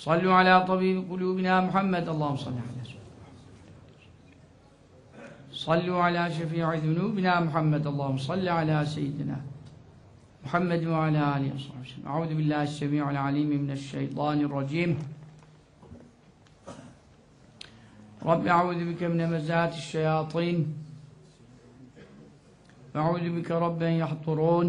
صلوا على طبيب قلوبنا محمد. اللهم صل على سيدنا صلوا على شفيع ذنوبنا محمد. اللهم صل على سيدنا محمد وعلى آله وصحبه وسلم. أعوذ بالله السميع العليم من الشيطان الرجيم. رب أعوذ بك من مزات الشياطين. أعوذ بك رب يحضرون.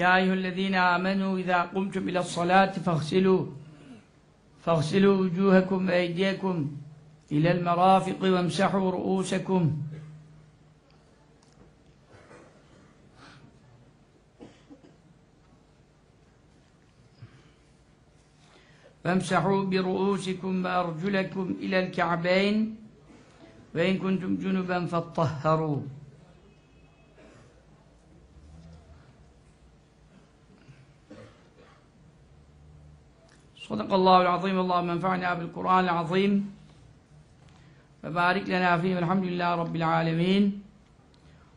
يا أيها الذين آمنوا إذا قمتم إلى الصلاة فاغسلوا فاغسلوا وجوهكم وأيديكم إلى المرافق وامسحوا رؤوسكم. فامسحوا برؤوسكم وأرجلكم إلى الكعبين. وإن كنتم جنبا فاطهروا. صدق الله العظيم. اللهم انفعنا بالقرآن العظيم. وبارك لنا فيه. والحمد لله رب العالمين.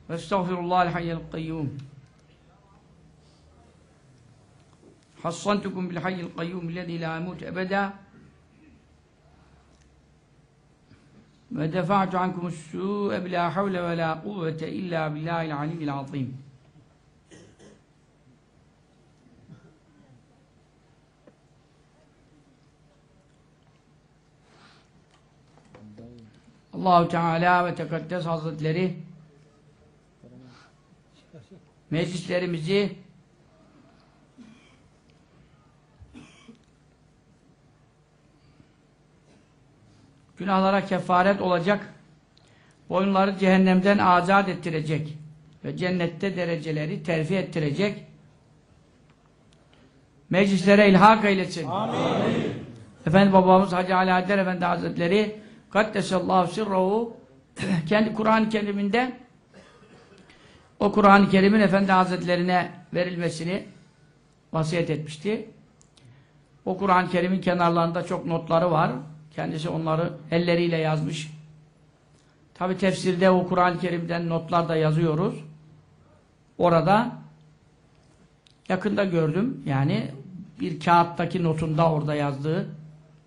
واستغفر الله الحي القيوم. حصنتكم بالحي القيوم الذي لا يموت أبدا. ودفعت عنكم السوء بلا حول ولا قوة إلا بالله العلي العظيم. Allahu Teala ve Tekaddes Hazretleri meclislerimizi günahlara kefaret olacak boyunları cehennemden azat ettirecek ve cennette dereceleri terfi ettirecek meclislere ilhak eylesin. Amin. Efendi babamız Hacı Ali Haydar Efendi Hazretleri Kaddesallahu sirruhu kendi Kur'an-ı Kerim'inde o Kur'an-ı Kerim'in Efendi Hazretlerine verilmesini vasiyet etmişti. O Kur'an-ı Kerim'in kenarlarında çok notları var. Kendisi onları elleriyle yazmış. Tabi tefsirde o Kur'an-ı Kerim'den notlar da yazıyoruz. Orada yakında gördüm. Yani bir kağıttaki notunda orada yazdığı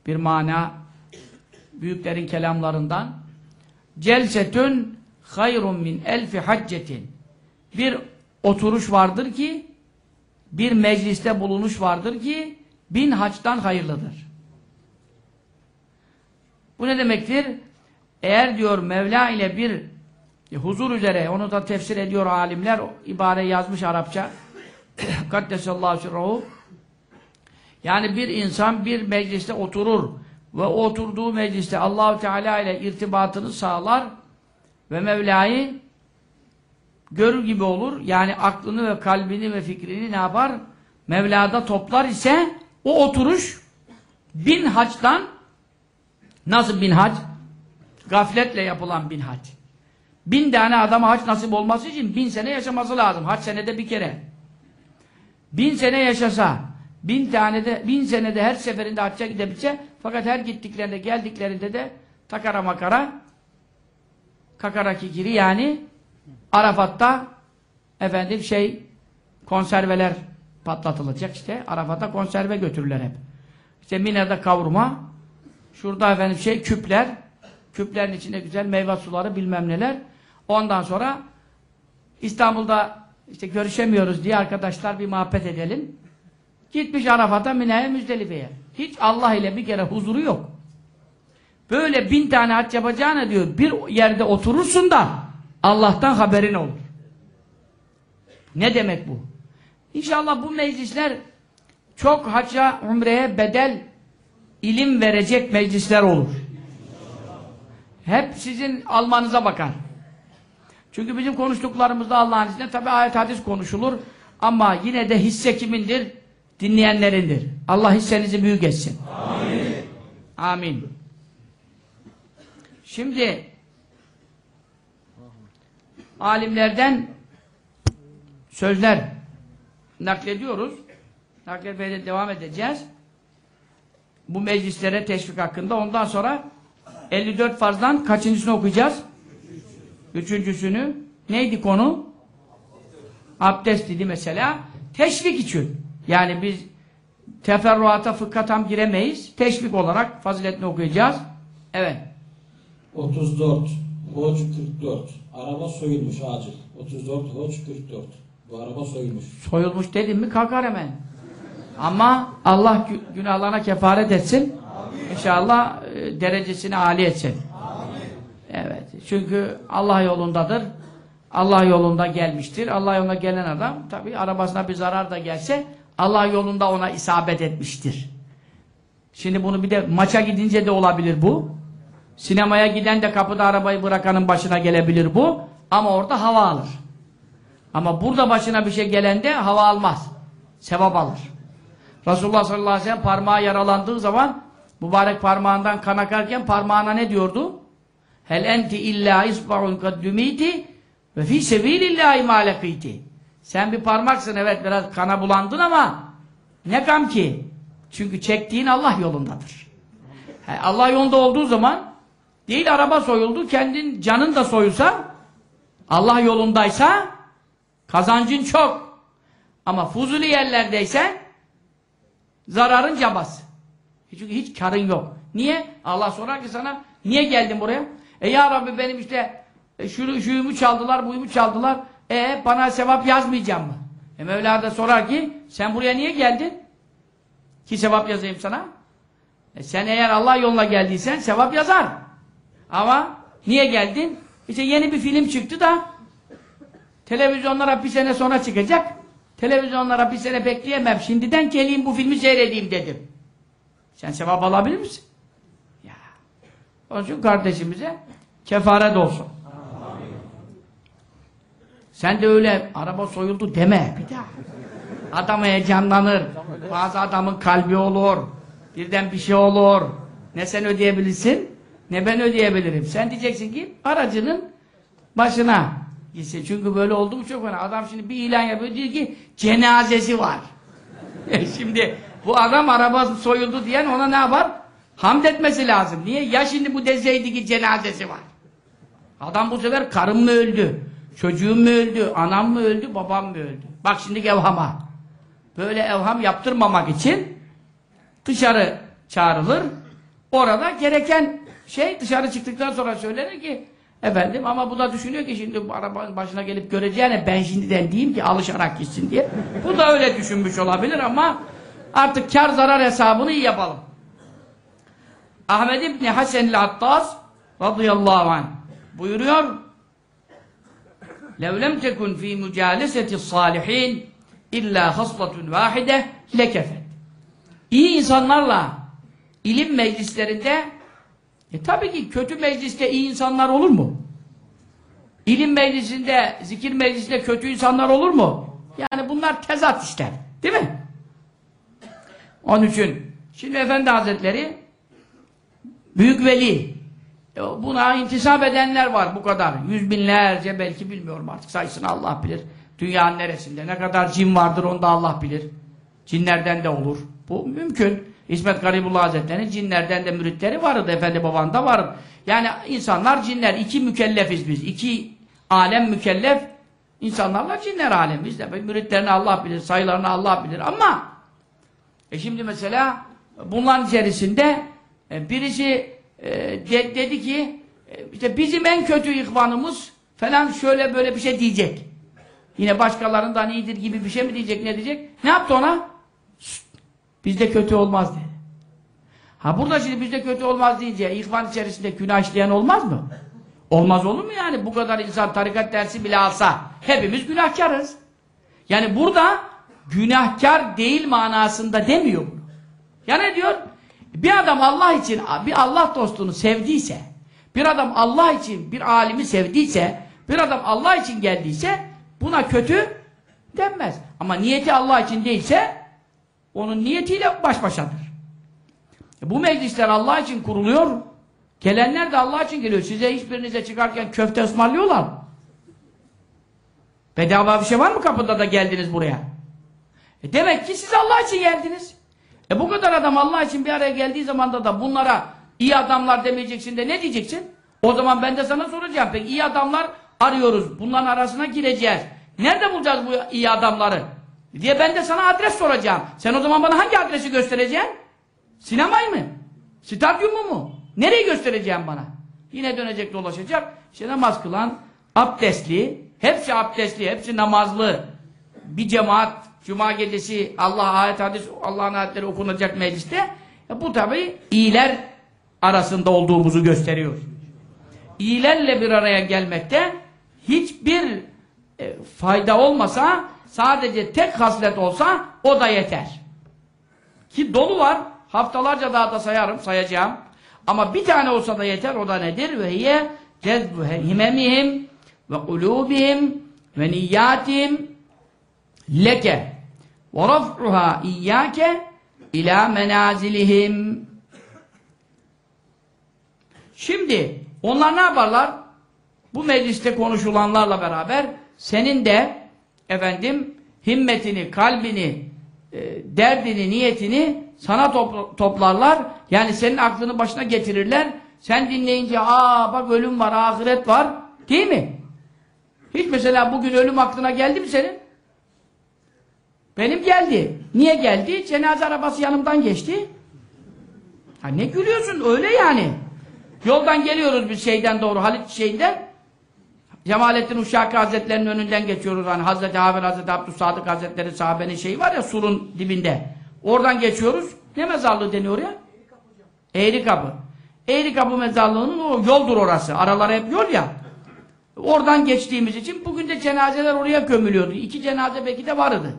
bir mana büyüklerin kelamlarından celsetün hayrun min elfi haccetin bir oturuş vardır ki bir mecliste bulunuş vardır ki bin haçtan hayırlıdır. Bu ne demektir? Eğer diyor Mevla ile bir huzur üzere, onu da tefsir ediyor alimler, ibare yazmış Arapça Kaddesallahu sirruhu yani bir insan bir mecliste oturur ve oturduğu mecliste Allahu Teala ile irtibatını sağlar ve Mevla'yı görür gibi olur. Yani aklını ve kalbini ve fikrini ne yapar? Mevla'da toplar ise o oturuş bin haçtan nasıl bin hac? Gafletle yapılan bin hac. Bin tane adama hac nasip olması için bin sene yaşaması lazım. Hac senede bir kere. Bin sene yaşasa bin tane de bin senede her seferinde hacca gidebilse fakat her gittiklerinde geldiklerinde de takara makara kakara kikiri yani Arafat'ta efendim şey konserveler patlatılacak işte Arafat'a konserve götürürler hep. İşte Mine'de kavurma şurada efendim şey küpler küplerin içinde güzel meyve suları bilmem neler. Ondan sonra İstanbul'da işte görüşemiyoruz diye arkadaşlar bir muhabbet edelim. Gitmiş Arafat'a, Mina'ya, Müzdelife'ye. Hiç Allah ile bir kere huzuru yok. Böyle bin tane hac yapacağına diyor, bir yerde oturursun da Allah'tan haberin olur. Ne demek bu? İnşallah bu meclisler çok hacca, umreye bedel ilim verecek meclisler olur. Hep sizin almanıza bakar. Çünkü bizim konuştuklarımızda Allah'ın izniyle tabi ayet hadis konuşulur ama yine de hisse kimindir? Dinleyenlerindir. Allah hissenizi büyük etsin. Amin. Amin. Şimdi alimlerden sözler naklediyoruz. Nakletmeye de devam edeceğiz. Bu meclislere teşvik hakkında. Ondan sonra 54 farzdan kaçıncısını okuyacağız? Üçüncüsünü. Neydi konu? Abdest dedi mesela. Teşvik için. Yani biz teferruata fıkha tam giremeyiz. Teşvik olarak faziletini okuyacağız. Evet. 34, Hoç 44. Araba soyulmuş acil. 34, Hoç 44. Bu araba soyulmuş. Soyulmuş dedim mi kalkar hemen. Ama Allah gü- günahlarına kefaret etsin. İnşallah e, derecesini âli etsin. Evet. Çünkü Allah yolundadır. Allah yolunda gelmiştir. Allah yoluna gelen adam tabi arabasına bir zarar da gelse Allah yolunda ona isabet etmiştir. Şimdi bunu bir de maça gidince de olabilir bu. Sinemaya giden de kapıda arabayı bırakanın başına gelebilir bu. Ama orada hava alır. Ama burada başına bir şey gelende hava almaz. Sevap alır. Resulullah sallallahu aleyhi ve sellem parmağı yaralandığı zaman mübarek parmağından kan akarken parmağına ne diyordu? Hel enti illa isba'un kaddümiti ve fi sebilillahi ma lekiti. Sen bir parmaksın evet biraz kana bulandın ama ne kam ki? Çünkü çektiğin Allah yolundadır. He, Allah yolunda olduğu zaman değil araba soyuldu, kendin canın da soyulsa Allah yolundaysa kazancın çok. Ama fuzuli yerlerdeyse zararın cabası. Çünkü hiç karın yok. Niye? Allah sorar ki sana niye geldin buraya? E ya Rabbi benim işte e, şunu, şuyumu çaldılar, buyumu çaldılar. E bana sevap yazmayacağım mı? E Mevla da sorar ki sen buraya niye geldin? Ki sevap yazayım sana. E sen eğer Allah yoluna geldiysen sevap yazar. Ama niye geldin? İşte yeni bir film çıktı da televizyonlara bir sene sonra çıkacak. Televizyonlara bir sene bekleyemem. Şimdiden geleyim bu filmi seyredeyim dedim. Sen sevap alabilir misin? Ya. Onun için kardeşimize kefaret olsun. Sen de öyle araba soyuldu deme bir daha. Adam heyecanlanır. Bazı adamın kalbi olur. Birden bir şey olur. Ne sen ödeyebilirsin ne ben ödeyebilirim. Sen diyeceksin ki aracının başına gitsin. Çünkü böyle oldu mu çok önemli. Adam şimdi bir ilan yapıyor diyor ki cenazesi var. E şimdi bu adam arabası soyuldu diyen ona ne yapar? Hamd etmesi lazım. Niye? Ya şimdi bu deseydi ki cenazesi var. Adam bu sefer karım mı öldü? Çocuğum mu öldü? Anam mı öldü? Babam mı öldü? Bak şimdi evhama. Böyle evham yaptırmamak için dışarı çağrılır. Orada gereken şey dışarı çıktıktan sonra söylenir ki efendim ama bu da düşünüyor ki şimdi arabanın başına gelip göreceğine ben şimdiden diyeyim ki alışarak gitsin diye. Bu da öyle düşünmüş olabilir ama artık kar zarar hesabını iyi yapalım. Ahmed İbni Hasen'li Attas radıyallahu anh buyuruyor لَوْ لَمْ تَكُنْ ف۪ي مُجَالَسَةِ الصَّالِح۪ينَ اِلَّا خَصْلَةٌ وَاحِدَةٌ لَكَفَتْ İyi insanlarla ilim meclislerinde e tabii ki kötü mecliste iyi insanlar olur mu? İlim meclisinde, zikir meclisinde kötü insanlar olur mu? Yani bunlar tezat işler. Değil mi? Onun için şimdi Efendi Hazretleri büyük veli e, buna intisap edenler var bu kadar. Yüz binlerce belki bilmiyorum artık sayısını Allah bilir. Dünyanın neresinde ne kadar cin vardır onu da Allah bilir. Cinlerden de olur. Bu mümkün. İsmet Garibullah Hazretleri'nin cinlerden de müritleri vardı. Efendi baban da vardı. Yani insanlar cinler. iki mükellefiz biz. İki alem mükellef. İnsanlarla cinler alemiz de. Müritlerini Allah bilir. Sayılarını Allah bilir. Ama e şimdi mesela bunların içerisinde e, birisi e, de- dedi ki işte bizim en kötü ihvanımız falan şöyle böyle bir şey diyecek. Yine başkalarından iyidir gibi bir şey mi diyecek ne diyecek? Ne yaptı ona? Bizde kötü olmaz dedi. Ha burada şimdi bizde kötü olmaz deyince ihvan içerisinde günah işleyen olmaz mı? Olmaz olur mu yani? Bu kadar insan tarikat dersi bile alsa hepimiz günahkarız. Yani burada günahkar değil manasında demiyor bunu. Ya ne diyor? Bir adam Allah için bir Allah dostunu sevdiyse, bir adam Allah için bir alimi sevdiyse, bir adam Allah için geldiyse buna kötü denmez. Ama niyeti Allah için değilse onun niyetiyle baş başadır. E bu meclisler Allah için kuruluyor. Gelenler de Allah için geliyor. Size hiçbirinize çıkarken köfte ısmarlıyorlar. Bedava bir şey var mı kapıda da geldiniz buraya? E demek ki siz Allah için geldiniz. E bu kadar adam Allah için bir araya geldiği zaman da da bunlara iyi adamlar demeyeceksin de ne diyeceksin? O zaman ben de sana soracağım. Peki iyi adamlar arıyoruz. Bunların arasına gireceğiz. Nerede bulacağız bu iyi adamları? Diye ben de sana adres soracağım. Sen o zaman bana hangi adresi göstereceksin? Sinemayı mı? Stadyumu mu? Nereyi göstereceğim bana? Yine dönecek dolaşacak. İşte namaz kılan, abdestli, hepsi abdestli, hepsi namazlı. Bir cemaat, cuma gecesi Allah ayet hadis, Allah'ın ayetleri okunacak mecliste. E bu tabi iyiler arasında olduğumuzu gösteriyor. İyilerle bir araya gelmekte hiçbir e, fayda olmasa, sadece tek haslet olsa o da yeter. Ki dolu var. Haftalarca daha da sayarım, sayacağım. Ama bir tane olsa da yeter. O da nedir? Ve hiye cezbu himemihim ve kulubihim ve niyyatihim leke ve raf'uha iyyake ila menazilihim. Şimdi onlar ne yaparlar? Bu mecliste konuşulanlarla beraber senin de efendim himmetini, kalbini, e, derdini, niyetini sana topl toplarlar. Yani senin aklını başına getirirler. Sen dinleyince aa bak ölüm var, ahiret var. Değil mi? Hiç mesela bugün ölüm aklına geldi mi senin? Benim geldi. Niye geldi? Cenaze arabası yanımdan geçti. Ha ne gülüyorsun? Öyle yani. Yoldan geliyoruz biz şeyden doğru, Halit şeyinden. Cemalettin Uşşaki Hazretleri'nin önünden geçiyoruz. Hani Hazreti Haber, Hazreti Abdüssadık Hazretleri sahabenin şeyi var ya surun dibinde. Oradan geçiyoruz. Ne mezarlığı deniyor ya? Eğri kapı. Eğri kapı mezarlığının o yoldur orası. Araları hep yol ya. Oradan geçtiğimiz için bugün de cenazeler oraya gömülüyordu. İki cenaze belki de vardı.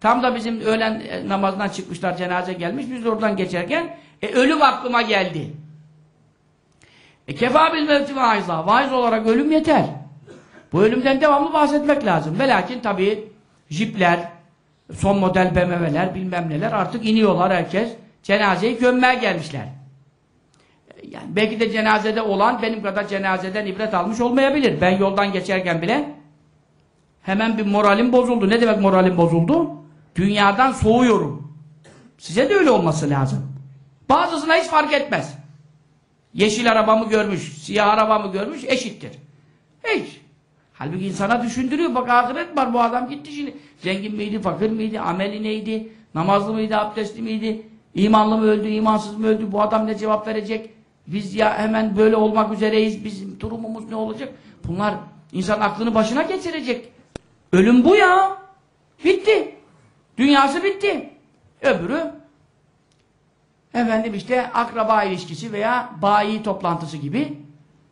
Tam da bizim öğlen e, namazından çıkmışlar cenaze gelmiş. Biz oradan geçerken e, ölüm aklıma geldi. E kefa bil mevti vaizla. Vaiz olarak ölüm yeter. Bu ölümden devamlı bahsetmek lazım. Ve lakin tabii jipler, son model BMW'ler bilmem neler artık iniyorlar herkes. Cenazeyi gömmeye gelmişler. Yani belki de cenazede olan benim kadar cenazeden ibret almış olmayabilir. Ben yoldan geçerken bile hemen bir moralim bozuldu. Ne demek moralim bozuldu? Dünyadan soğuyorum. Size de öyle olması lazım. Bazısına hiç fark etmez. Yeşil arabamı görmüş, siyah arabamı görmüş eşittir. Hiç. Halbuki insana düşündürüyor. Bak ahiret var bu adam gitti şimdi. Zengin miydi, fakir miydi, ameli neydi, namazlı mıydı, abdestli miydi, imanlı mı öldü, imansız mı öldü, bu adam ne cevap verecek? Biz ya hemen böyle olmak üzereyiz, bizim durumumuz ne olacak? Bunlar insan aklını başına geçirecek. Ölüm bu ya. Bitti. Dünyası bitti. Öbürü efendim işte akraba ilişkisi veya bayi toplantısı gibi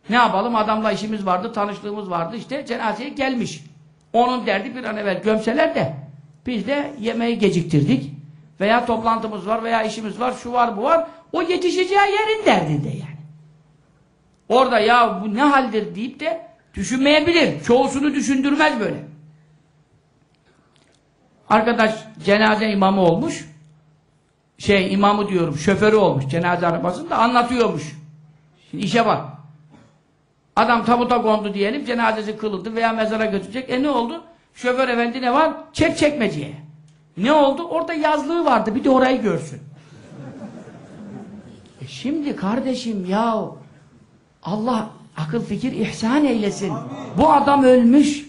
ne yapalım adamla işimiz vardı, tanıştığımız vardı işte cenazeye gelmiş. Onun derdi bir an evvel gömseler de biz de yemeği geciktirdik veya toplantımız var veya işimiz var, şu var bu var o yetişeceği yerin derdinde yani. Orada ya bu ne haldir deyip de düşünmeyebilir. Çoğusunu düşündürmez böyle. Arkadaş cenaze imamı olmuş. Şey imamı diyorum şoförü olmuş cenaze arabasında anlatıyormuş. Şimdi işe bak. Adam tabuta kondu diyelim cenazesi kılındı veya mezara götürecek. E ne oldu? Şoför efendi ne var? Çek çekmeceye. Ne oldu? Orada yazlığı vardı. Bir de orayı görsün. E şimdi kardeşim ya Allah akıl fikir ihsan eylesin. Amin. Bu adam ölmüş.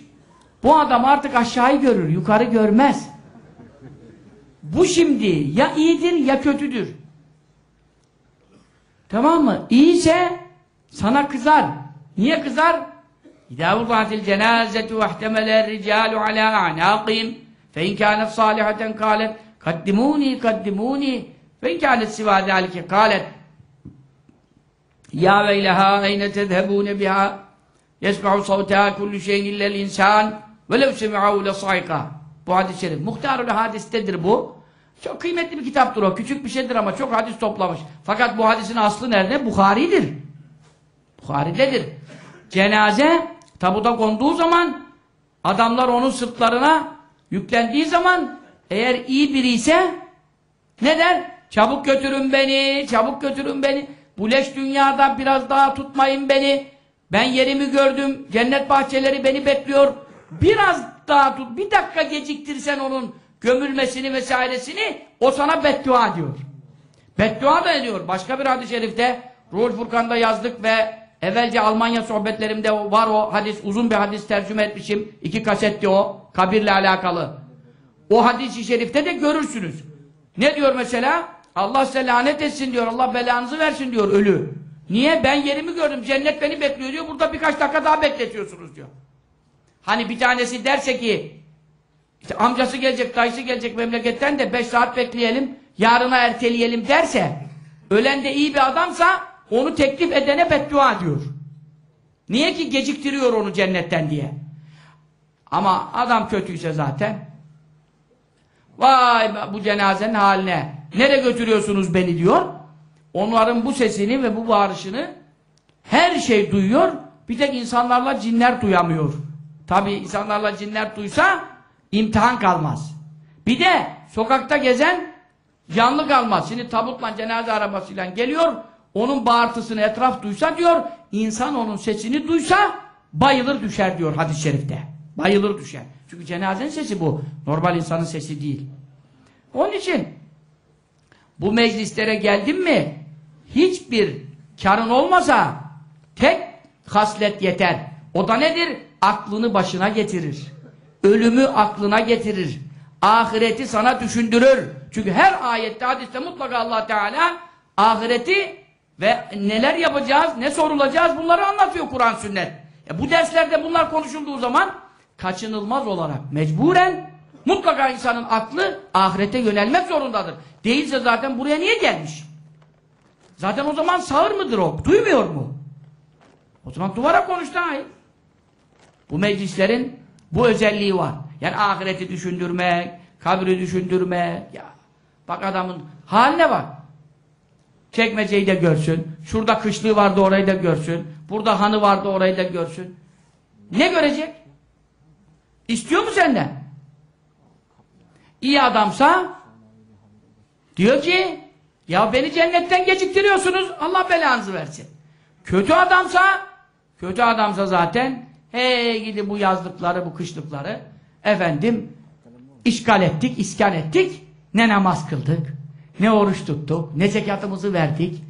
Bu adam artık aşağıyı görür, yukarı görmez. Bu şimdi ya iyidir ya kötüdür. Tamam mı? İyiyse sana kızar. Niye kızar? İdâ vudâtil cenâzetu vehtemele ricalu alâ anâqîm fe inkânet sâlihaten kâlet kaddimûni kaddimûni ve inkânet sivâ dâlike kâlet ya veylehâ eyne tezhebûne biha yesme'u savtâ kullu şeyin illel insan وَلَوْ سَمِعَهُ لَصَيْقًا Bu hadis-i şerif. Muhtarul hadistedir bu. Çok kıymetli bir kitaptır o. Küçük bir şeydir ama çok hadis toplamış. Fakat bu hadisin aslı nerede? Bukhari'dir. Bukhari'dedir. Cenaze tabuta konduğu zaman adamlar onun sırtlarına yüklendiği zaman eğer iyi biri ise ne der? Çabuk götürün beni, çabuk götürün beni. Bu leş dünyada biraz daha tutmayın beni. Ben yerimi gördüm. Cennet bahçeleri beni bekliyor. Biraz daha tut. Bir dakika geciktirsen onun gömülmesini vesairesini o sana beddua diyor. Beddua da ediyor. Başka bir hadis-i şerifte Ruhul Furkan'da yazdık ve evvelce Almanya sohbetlerimde var o hadis. Uzun bir hadis tercüme etmişim. İki kasetti o. Kabirle alakalı. O hadis-i şerifte de görürsünüz. Ne diyor mesela? Allah size lanet etsin diyor. Allah belanızı versin diyor ölü. Niye? Ben yerimi gördüm. Cennet beni bekliyor diyor. Burada birkaç dakika daha bekletiyorsunuz diyor. Hani bir tanesi derse ki işte amcası gelecek, dayısı gelecek memleketten de 5 saat bekleyelim, yarına erteleyelim derse ölen de iyi bir adamsa onu teklif edene beddua diyor. Niye ki geciktiriyor onu cennetten diye. Ama adam kötüyse zaten Vay bu cenazenin haline. Nereye götürüyorsunuz beni diyor. Onların bu sesini ve bu bağırışını her şey duyuyor. Bir tek insanlarla cinler duyamıyor. Tabi insanlarla cinler duysa imtihan kalmaz. Bir de sokakta gezen canlı kalmaz. Şimdi tabutla cenaze arabasıyla geliyor. Onun bağırtısını etraf duysa diyor. insan onun sesini duysa bayılır düşer diyor hadis-i şerifte. Bayılır düşer. Çünkü cenazenin sesi bu. Normal insanın sesi değil. Onun için bu meclislere geldin mi hiçbir karın olmasa tek haslet yeter. O da nedir? Aklını başına getirir. Ölümü aklına getirir. Ahireti sana düşündürür. Çünkü her ayette, hadiste mutlaka allah Teala ahireti ve neler yapacağız, ne sorulacağız bunları anlatıyor Kur'an sünnet. E bu derslerde bunlar konuşulduğu zaman kaçınılmaz olarak mecburen mutlaka insanın aklı ahirete yönelmek zorundadır. Değilse zaten buraya niye gelmiş? Zaten o zaman sağır mıdır o? Duymuyor mu? O zaman duvara konuş daha iyi. Bu meclislerin bu özelliği var. Yani ahireti düşündürmek, kabri düşündürmek. Ya bak adamın haline bak. Çekmeceyi de görsün. Şurada kışlığı vardı orayı da görsün. Burada hanı vardı orayı da görsün. Ne görecek? İstiyor mu senden? İyi adamsa diyor ki ya beni cennetten geciktiriyorsunuz Allah belanızı versin. Kötü adamsa kötü adamsa zaten hey gidi bu yazlıkları bu kışlıkları efendim işgal ettik, iskan ettik ne namaz kıldık ne oruç tuttuk, ne zekatımızı verdik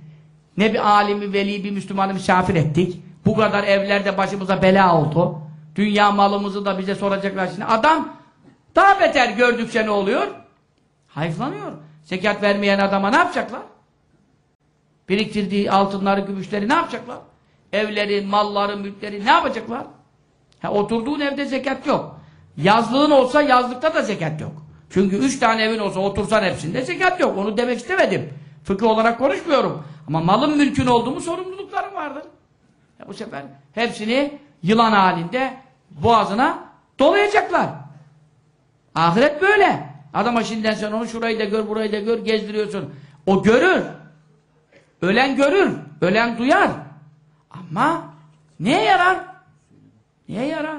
ne bir alimi, veli, bir Müslümanı misafir ettik bu kadar evlerde başımıza bela oldu dünya malımızı da bize soracaklar şimdi adam daha beter gördükçe ne oluyor? Hayıflanıyor. Zekat vermeyen adama ne yapacaklar? Biriktirdiği altınları, gümüşleri ne yapacaklar? Evleri, malları, mülkleri ne yapacaklar? Ha, oturduğun evde zekat yok. Yazlığın olsa yazlıkta da zekat yok. Çünkü üç tane evin olsa otursan hepsinde zekat yok. Onu demek istemedim. Fıkıh olarak konuşmuyorum. Ama malın mülkün olduğu mu sorumlulukların vardır. Ya bu sefer hepsini yılan halinde boğazına dolayacaklar. Ahiret böyle. Adama şimdiden sen onu şurayı da gör, burayı da gör, gezdiriyorsun. O görür. Ölen görür. Ölen duyar. Ama neye yarar? Neye yarar?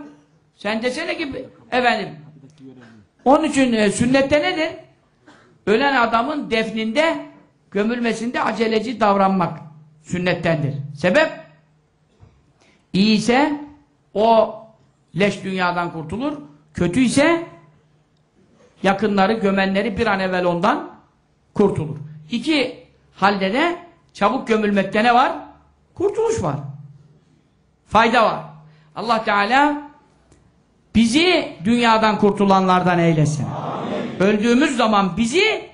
Sen desene ki efendim onun için e, sünnette nedir? Ölen adamın defninde gömülmesinde aceleci davranmak sünnettendir. Sebep? İyi ise o leş dünyadan kurtulur. Kötü ise yakınları, gömenleri bir an evvel ondan kurtulur. İki halde de çabuk gömülmekte ne var? Kurtuluş var. Fayda var. Allah Teala bizi dünyadan kurtulanlardan eylesin. Amin. Öldüğümüz zaman bizi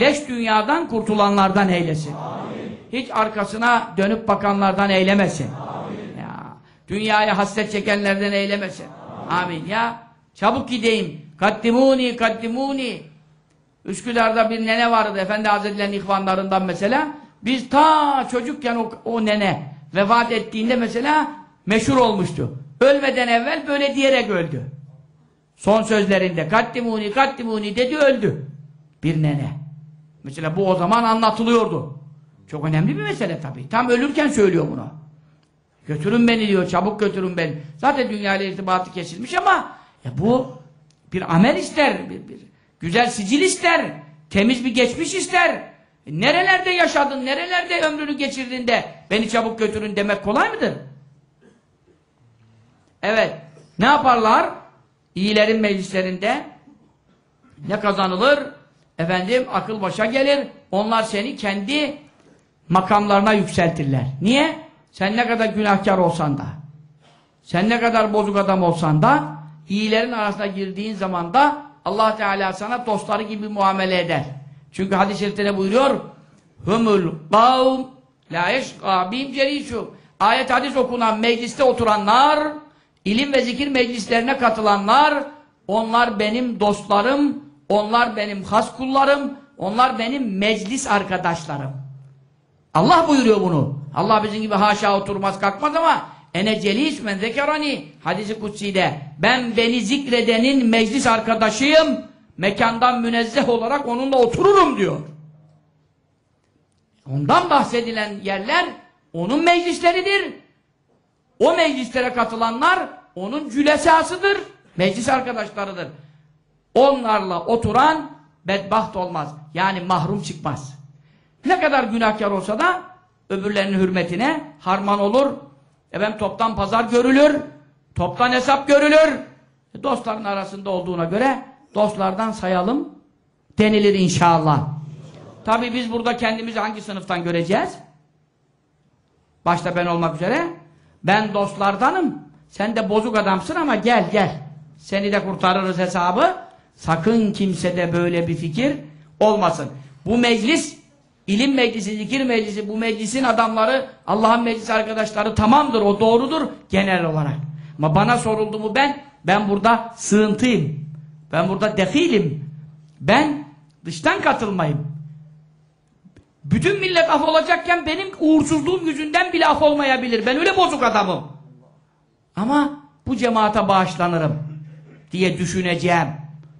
leş dünyadan kurtulanlardan eylesin. Amin. Hiç arkasına dönüp bakanlardan eylemesin. Amin. Ya, Dünyaya hasret çekenlerden eylemesin. Amin ya. Çabuk gideyim. Kaddimuni, kaddimuni. Üsküdar'da bir nene vardı. Efendi Hazretleri'nin ihvanlarından mesela. Biz ta çocukken o, o nene vefat ettiğinde mesela meşhur olmuştu. Ölmeden evvel böyle diyerek öldü. Son sözlerinde kaddimuni, kaddimuni dedi öldü. Bir nene. Mesela bu o zaman anlatılıyordu. Çok önemli bir mesele tabii. Tam ölürken söylüyor bunu. Götürün beni diyor, çabuk götürün beni. Zaten dünyayla irtibatı kesilmiş ama ya bu bir amel ister, bir, bir güzel sicil ister, temiz bir geçmiş ister. E, nerelerde yaşadın, nerelerde ömrünü geçirdin de beni çabuk götürün demek kolay mıdır? Evet. Ne yaparlar? İyilerin meclislerinde ne kazanılır? Efendim akıl başa gelir. Onlar seni kendi makamlarına yükseltirler. Niye? Sen ne kadar günahkar olsan da, sen ne kadar bozuk adam olsan da, iyilerin arasına girdiğin zaman da Allah Teala sana dostları gibi muamele eder. Çünkü hadis-i şerifte ne buyuruyor? Humul kavm la yeşqa bim. Ayet hadis okunan mecliste oturanlar, ilim ve zikir meclislerine katılanlar, onlar benim dostlarım, onlar benim has kullarım, onlar benim meclis arkadaşlarım. Allah buyuruyor bunu. Allah bizim gibi haşa oturmaz kalkmaz ama ene celis men zekerani hadisi kutsi'de ben beni zikredenin meclis arkadaşıyım mekandan münezzeh olarak onunla otururum diyor. Ondan bahsedilen yerler onun meclisleridir. O meclislere katılanlar onun cülesasıdır. Meclis arkadaşlarıdır. Onlarla oturan bedbaht olmaz. Yani mahrum çıkmaz. Ne kadar günahkar olsa da öbürlerinin hürmetine harman olur. Efendim toptan pazar görülür. Toptan hesap görülür. E, Dostların arasında olduğuna göre dostlardan sayalım denilir inşallah. Tabi biz burada kendimizi hangi sınıftan göreceğiz? Başta ben olmak üzere. Ben dostlardanım. Sen de bozuk adamsın ama gel gel. Seni de kurtarırız hesabı. Sakın kimsede böyle bir fikir olmasın. Bu meclis, ilim meclisi, zikir meclisi, bu meclisin adamları, Allah'ın meclis arkadaşları tamamdır, o doğrudur genel olarak. Ama bana soruldu mu ben, ben burada sığıntıyım. Ben burada defilim. Ben dıştan katılmayım. Bütün millet af olacakken benim uğursuzluğum yüzünden bile af olmayabilir. Ben öyle bozuk adamım. Ama bu cemaate bağışlanırım diye düşüneceğim.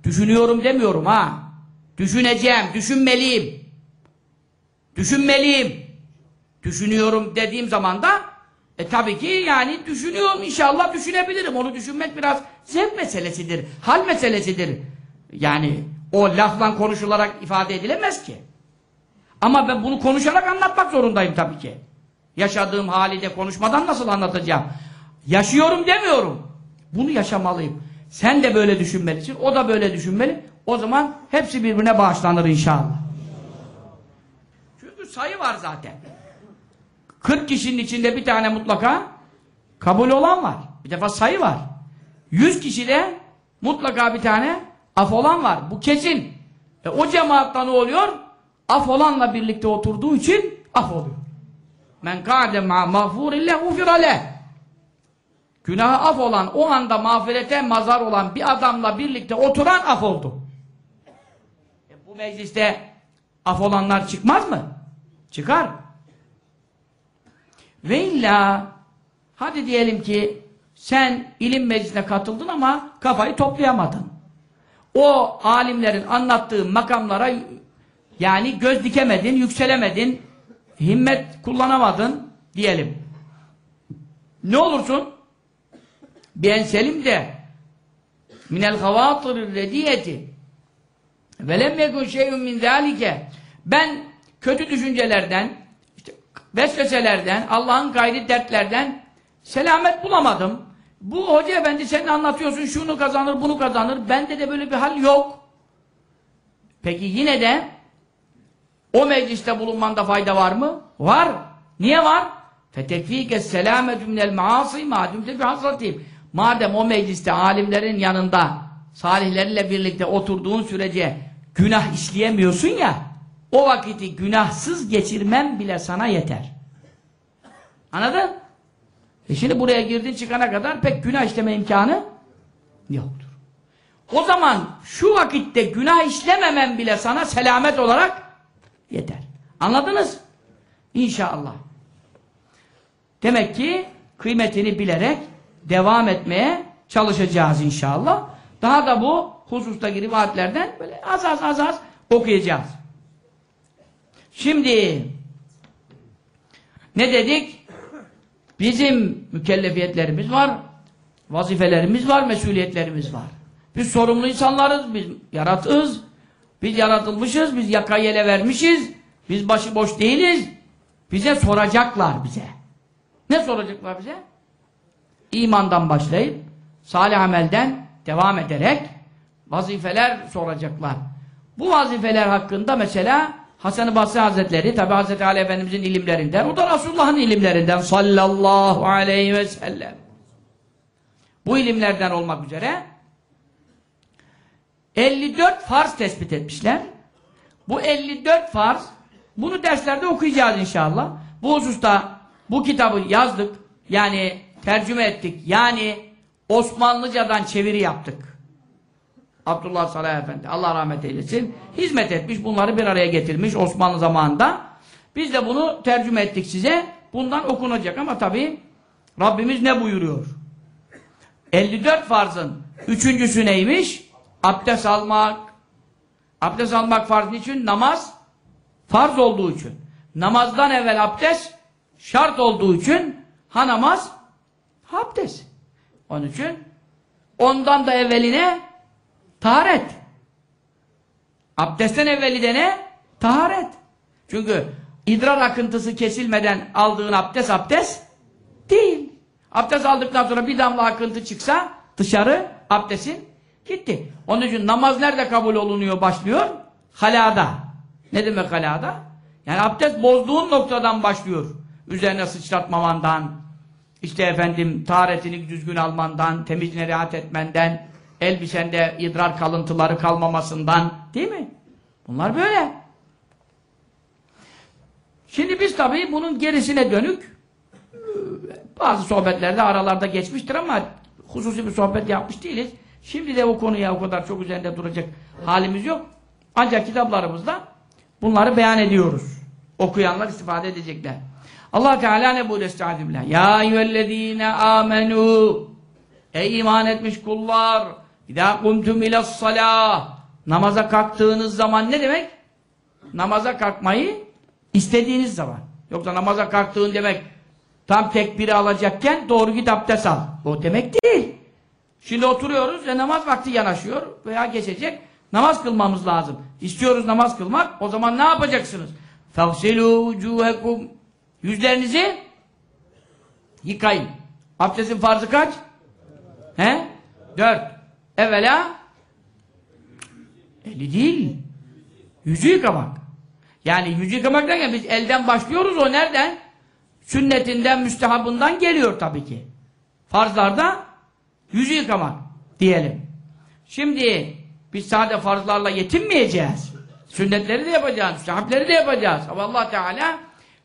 Düşünüyorum demiyorum ha. Düşüneceğim, düşünmeliyim. Düşünmeliyim. Düşünüyorum dediğim zaman da e tabii ki yani düşünüyorum inşallah düşünebilirim. Onu düşünmek biraz zevk meselesidir. Hal meselesidir. Yani o lafla konuşularak ifade edilemez ki. Ama ben bunu konuşarak anlatmak zorundayım tabii ki. Yaşadığım hali de konuşmadan nasıl anlatacağım? Yaşıyorum demiyorum. Bunu yaşamalıyım. Sen de böyle düşünmelisin, o da böyle düşünmeli. O zaman hepsi birbirine bağışlanır inşallah. Çünkü sayı var zaten. 40 kişinin içinde bir tane mutlaka kabul olan var. Bir defa sayı var. 100 kişide mutlaka bir tane af olan var. Bu kesin. E o cemaatta ne oluyor? Af olanla birlikte oturduğu için af oluyor. Men kâde mâ mağfûrille ufiraleh. Günahı af olan, o anda mağfirete mazar olan bir adamla birlikte oturan af oldu. E bu mecliste af olanlar çıkmaz mı? Çıkar. Ve illa hadi diyelim ki sen ilim meclisine katıldın ama kafayı toplayamadın. O alimlerin anlattığı makamlara yani göz dikemedin, yükselemedin, himmet kullanamadın diyelim. Ne olursun? Ben selim de minel havatırı rediyeti ve lem yekun şeyun min zalike ben kötü düşüncelerden işte vesveselerden Allah'ın gayri dertlerden selamet bulamadım. Bu hoca efendi sen anlatıyorsun şunu kazanır bunu kazanır bende de böyle bir hal yok. Peki yine de o mecliste bulunmanda fayda var mı? Var. Niye var? فَتَكْف۪يكَ السَّلَامَةُ مِنَ الْمَعَاصِي مَعَدُمْ تَبِي حَسْرَتِيمْ Madem o mecliste alimlerin yanında salihlerle birlikte oturduğun sürece günah işleyemiyorsun ya o vakiti günahsız geçirmem bile sana yeter. Anladın? E şimdi buraya girdin çıkana kadar pek günah işleme imkanı yoktur. O zaman şu vakitte günah işlememen bile sana selamet olarak yeter. Anladınız? İnşallah. Demek ki kıymetini bilerek devam etmeye çalışacağız inşallah. Daha da bu husustaki rivayetlerden böyle az az az az okuyacağız. Şimdi ne dedik? Bizim mükellefiyetlerimiz var, vazifelerimiz var, mesuliyetlerimiz var. Biz sorumlu insanlarız, biz yaratığız, biz yaratılmışız, biz yakayı ele vermişiz, biz başıboş değiliz. Bize soracaklar bize. Ne soracaklar bize? İmandan başlayıp, salih amelden devam ederek vazifeler soracaklar. Bu vazifeler hakkında mesela Hasan-ı Basri Hazretleri, tabi Hazreti Ali Efendimizin ilimlerinden, o da Resulullah'ın ilimlerinden sallallahu aleyhi ve sellem. Bu ilimlerden olmak üzere 54 farz tespit etmişler. Bu 54 farz, bunu derslerde okuyacağız inşallah. Bu hususta bu kitabı yazdık, yani tercüme ettik, yani Osmanlıcadan çeviri yaptık. Abdullah Salih Efendi, Allah rahmet eylesin, hizmet etmiş, bunları bir araya getirmiş Osmanlı zamanında. Biz de bunu tercüme ettik size, bundan okunacak ama tabii Rabbimiz ne buyuruyor? 54 farzın üçüncüsü neymiş? Abdest almak. Abdest almak farz niçin? Namaz farz olduğu için. Namazdan evvel abdest şart olduğu için ha namaz ha abdest. Onun için ondan da evveline taharet. Abdestten evveli de ne? Taharet. Çünkü idrar akıntısı kesilmeden aldığın abdest abdest değil. Abdest aldıktan sonra bir damla akıntı çıksa dışarı abdestin gitti. Onun için namaz nerede kabul olunuyor başlıyor? Halada. Ne demek halada? Yani abdest bozduğun noktadan başlıyor. Üzerine sıçratmamandan, işte efendim taharetini düzgün almandan, temizliğine riayet etmenden, elbisende idrar kalıntıları kalmamasından, değil mi? Bunlar böyle. Şimdi biz tabii bunun gerisine dönük bazı sohbetlerde aralarda geçmiştir ama hususi bir sohbet yapmış değiliz. Şimdi de o konuya o kadar çok üzerinde duracak halimiz yok. Ancak kitaplarımızda bunları beyan ediyoruz. Okuyanlar istifade edecekler. Allah Teala ne buyuruyor estaizu billah? Ya eyyühellezine amenu Ey iman etmiş kullar İzâ kumtum ila's-salâh Namaza kalktığınız zaman ne demek? Namaza kalkmayı istediğiniz zaman. Yoksa namaza kalktığın demek tam tekbiri alacakken doğru git abdest al. O demek değil. Şimdi oturuyoruz ve namaz vakti yanaşıyor veya geçecek. Namaz kılmamız lazım. İstiyoruz namaz kılmak. O zaman ne yapacaksınız? فَغْسِلُوا وُجُوهَكُمْ Yüzlerinizi yıkayın. Abdestin farzı kaç? He? Dört. Evvela eli değil. Yüzü yıkamak. Yani yüzü yıkamak derken biz elden başlıyoruz o nereden? Sünnetinden, müstehabından geliyor tabii ki. Farzlarda yüzü yıkamak diyelim. Şimdi biz sadece farzlarla yetinmeyeceğiz. Sünnetleri de yapacağız, müstehapleri de yapacağız. Ama Allah Teala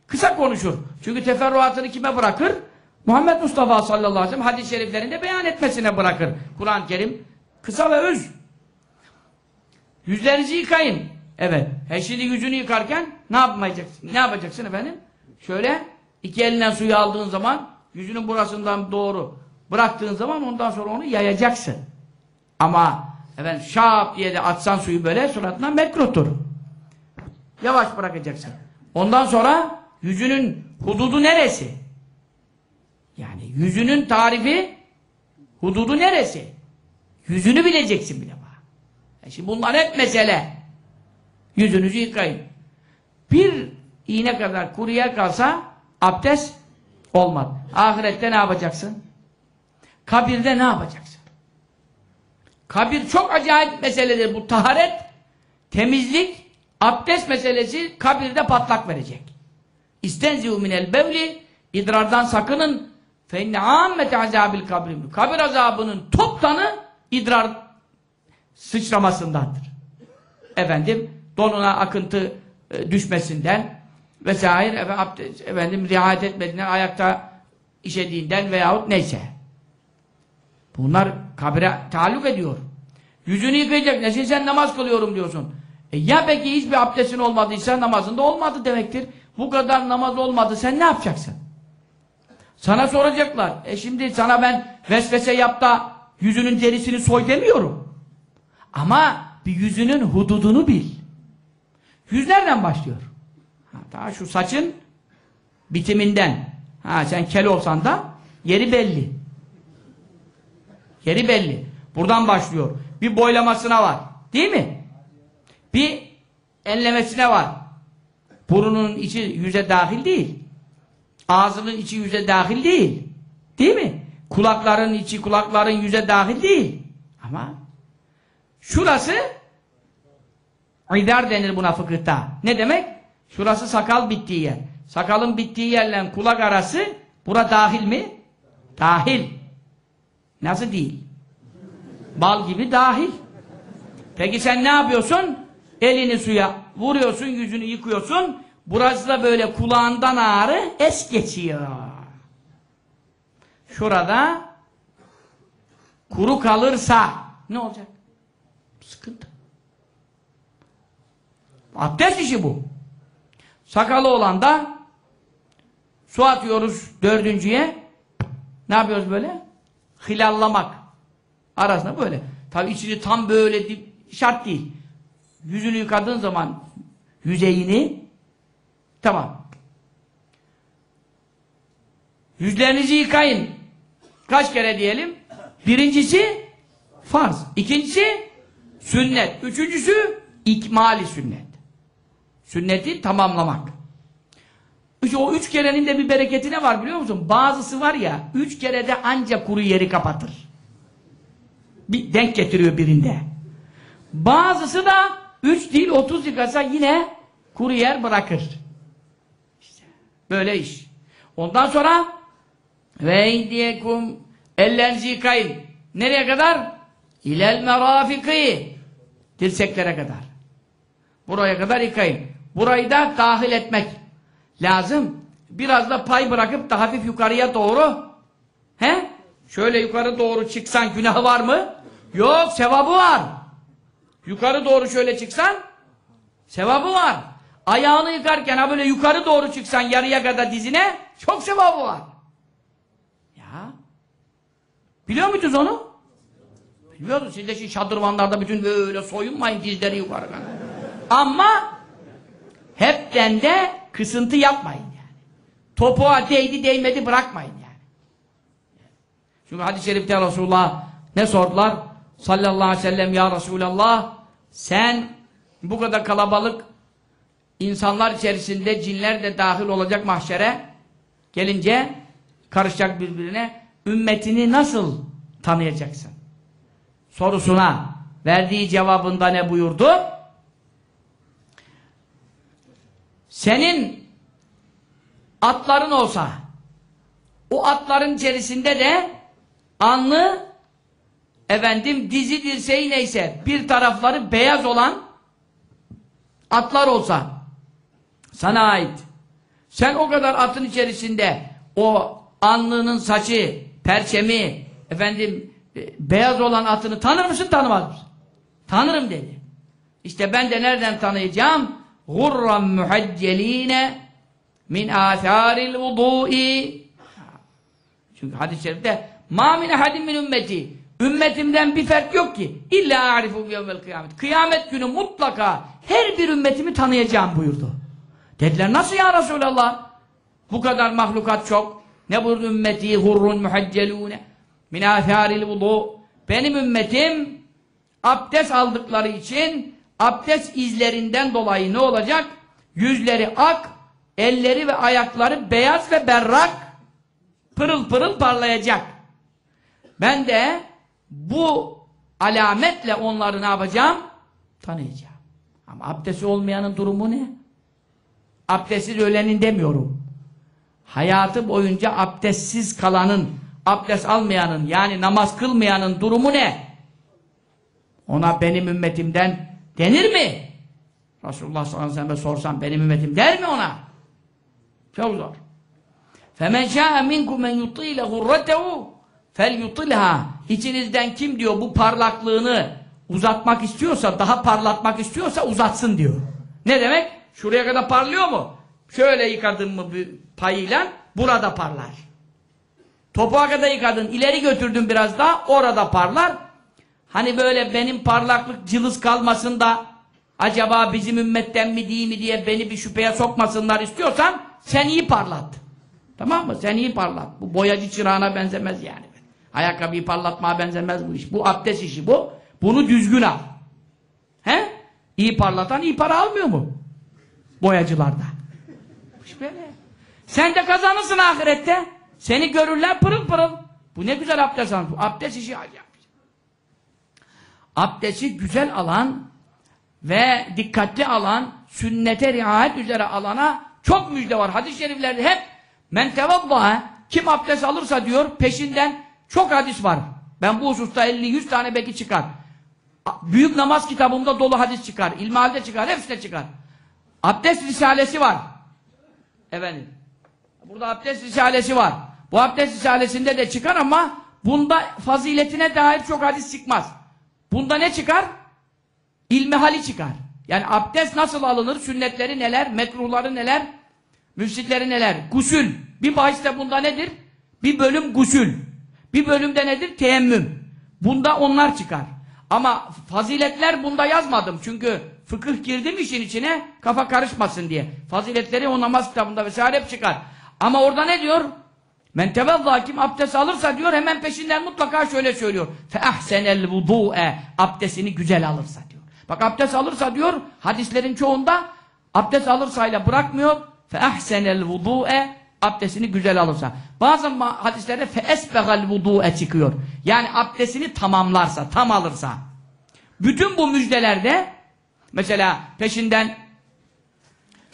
kısa konuşur. Çünkü teferruatını kime bırakır? Muhammed Mustafa sallallahu aleyhi ve sellem hadis-i şeriflerinde beyan etmesine bırakır. Kur'an-ı Kerim kısa ve öz. Yüzlerinizi yıkayın. Evet. He şimdi yüzünü yıkarken ne yapmayacaksın? Ne yapacaksın efendim? Şöyle iki elinden suyu aldığın zaman yüzünün burasından doğru bıraktığın zaman ondan sonra onu yayacaksın. Ama efendim şap diye de atsan suyu böyle suratından mekruhtur. Yavaş bırakacaksın. Ondan sonra yüzünün hududu neresi? Yani yüzünün tarifi hududu neresi? Yüzünü bileceksin bile. E şimdi bunlar hep mesele. Yüzünüzü yıkayın. Bir iğne kadar kuru yer kalsa abdest olmaz. Ahirette ne yapacaksın? Kabirde ne yapacaksın? Kabir çok acayip meseledir. Bu taharet, temizlik, abdest meselesi kabirde patlak verecek. İstenzihu minel bevli idrardan sakının fe inne ammete azabil kabri. Kabir azabının toptanı idrar sıçramasındandır. Efendim donuna akıntı e, düşmesinden vesaire efendim, efendim riayet etmediğinden ayakta işediğinden veyahut neyse. Bunlar kabire taalluk ediyor. Yüzünü yıkayacak. Ne şey sen namaz kılıyorum diyorsun. E ya peki hiçbir abdestin olmadıysa namazında olmadı demektir. Bu kadar namaz olmadı. Sen ne yapacaksın? Sana soracaklar. E şimdi sana ben vesvese yap da yüzünün derisini soy demiyorum. Ama bir yüzünün hududunu bil. Yüz nereden başlıyor? Ha, daha şu saçın bitiminden. Ha sen kel olsan da yeri belli. Yeri belli. Buradan başlıyor. Bir boylamasına var. Değil mi? Bir enlemesine var. Burunun içi yüze dahil değil. Ağzının içi yüze dahil değil. Değil mi? Kulakların içi kulakların yüze dahil değil. Ama şurası idar denir buna fıkıhta. Ne demek? Şurası sakal bittiği yer. Sakalın bittiği yerle kulak arası bura dahil mi? Dahil. Nasıl değil? Bal gibi dahil. Peki sen ne yapıyorsun? Elini suya vuruyorsun, yüzünü yıkıyorsun. Burası da böyle kulağından ağrı es geçiyor. Şurada kuru kalırsa ne olacak? Sıkıntı. Abdest işi bu. Sakalı olan da su atıyoruz dördüncüye. Ne yapıyoruz böyle? Hilallamak. Arasında böyle. Tabi içini tam böyle şart değil. Yüzünü yıkadığın zaman yüzeyini tamam. Yüzlerinizi yıkayın. Kaç kere diyelim? Birincisi farz. İkincisi sünnet. Üçüncüsü ikmali sünnet. Sünneti tamamlamak. O üç kerenin de bir bereketi ne var biliyor musun? Bazısı var ya, üç kerede ancak kuru yeri kapatır. Bir denk getiriyor birinde. Bazısı da üç değil otuz yıkasa yine kuru yer bırakır. İşte böyle iş. Ondan sonra ve indiyekum ellerinizi yıkayın. Nereye kadar? İlel merafiki. Dirseklere kadar. Buraya kadar yıkayın. Burayı da dahil etmek lazım. Biraz da pay bırakıp da hafif yukarıya doğru he? Şöyle yukarı doğru çıksan günahı var mı? Yok, sevabı var. Yukarı doğru şöyle çıksan sevabı var. Ayağını yıkarken ha böyle yukarı doğru çıksan yarıya kadar dizine çok sevabı var. Ya. Biliyor muydunuz onu? Biliyordunuz. Siz de şimdi şadırvanlarda bütün böyle soyunmayın dizleri yukarı. Ama hepten de kısıntı yapmayın yani. Topuğa değdi değmedi bırakmayın yani. Çünkü hadis-i şerifte Resulullah ne sordular? Sallallahu aleyhi ve sellem ya Resulallah sen bu kadar kalabalık insanlar içerisinde cinler de dahil olacak mahşere gelince karışacak birbirine ümmetini nasıl tanıyacaksın? Sorusuna verdiği cevabında ne buyurdu? Senin atların olsa o atların içerisinde de anlı efendim dizi dirseği neyse bir tarafları beyaz olan atlar olsa sana ait sen o kadar atın içerisinde o anlının saçı perçemi efendim e, beyaz olan atını tanır mısın tanımaz mısın? Tanırım dedi. İşte ben de nereden tanıyacağım? Gurran muhacceline min âthâril vudu'i Çünkü hadis-i şerifte mâ min ehadin min ümmeti Ümmetimden bir fert yok ki illa arifu yevmel kıyamet. Kıyamet günü mutlaka her bir ümmetimi tanıyacağım buyurdu. Dediler nasıl ya Resulallah? Bu kadar mahlukat çok. Ne buyurdu ümmeti hurrun muhaccelûne min âthâril vudu. Benim ümmetim abdest aldıkları için abdest izlerinden dolayı ne olacak? Yüzleri ak, elleri ve ayakları beyaz ve berrak pırıl pırıl parlayacak. Ben de bu alametle onları ne yapacağım? Tanıyacağım. Ama abdesti olmayanın durumu ne? Abdestsiz ölenin demiyorum. Hayatı boyunca abdestsiz kalanın, abdest almayanın yani namaz kılmayanın durumu ne? Ona benim ümmetimden denir mi? Resulullah sallallahu aleyhi ve sellem'e sorsam benim ümmetim der mi ona? Çok zor. فَمَنْ شَاءَ مِنْكُمْ مَنْ يُطِيلَ غُرَّتَهُ فَلْيُطِلْهَا İçinizden kim diyor bu parlaklığını uzatmak istiyorsa, daha parlatmak istiyorsa uzatsın diyor. Ne demek? Şuraya kadar parlıyor mu? Şöyle yıkadın mı bir payıyla burada parlar. Topuğa kadar yıkadın, ileri götürdün biraz daha, orada parlar. Hani böyle benim parlaklık cılız kalmasın da acaba bizim ümmetten mi değil mi diye beni bir şüpheye sokmasınlar istiyorsan sen iyi parlat. Tamam mı? Sen iyi parlat. Bu boyacı çırağına benzemez yani. Ayakkabıyı parlatmaya benzemez bu iş. Bu abdest işi bu. Bunu düzgün al. He? İyi parlatan iyi para almıyor mu? Boyacılarda. Böyle. Sen de kazanırsın ahirette. Seni görürler pırıl pırıl. Bu ne güzel abdest almış. Abdest işi acayip. Abdesti güzel alan ve dikkatli alan, sünnete riayet üzere alana çok müjde var. Hadis-i şeriflerde hep men tevaddaha kim abdest alırsa diyor peşinden çok hadis var. Ben bu hususta 50-100 tane belki çıkar. Büyük namaz kitabımda dolu hadis çıkar. İlmihalde çıkar. Hepsine çıkar. Abdest risalesi var. Efendim. Burada abdest risalesi var. Bu abdest risalesinde de çıkar ama bunda faziletine dair çok hadis çıkmaz. Bunda ne çıkar? İlmihali çıkar. Yani abdest nasıl alınır? Sünnetleri neler? Mekruhları neler? Müfsitleri neler? Gusül. Bir bahiste bunda nedir? Bir bölüm gusül. Bir bölümde nedir? Teyemmüm. Bunda onlar çıkar. Ama faziletler bunda yazmadım. Çünkü fıkıh girdim işin içine kafa karışmasın diye. Faziletleri o namaz kitabında vesaire hep çıkar. Ama orada ne diyor? Men tevezzâ kim abdest alırsa diyor hemen peşinden mutlaka şöyle söylüyor. Fe ahsenel vudu'e abdestini güzel alırsa diyor. Bak abdest alırsa diyor hadislerin çoğunda abdest alırsayla bırakmıyor. Fe ahsenel vudu'e abdestini güzel alırsa. Bazı hadislerde fe esbegal vudu'e çıkıyor. Yani abdestini tamamlarsa, tam alırsa. Bütün bu müjdelerde mesela peşinden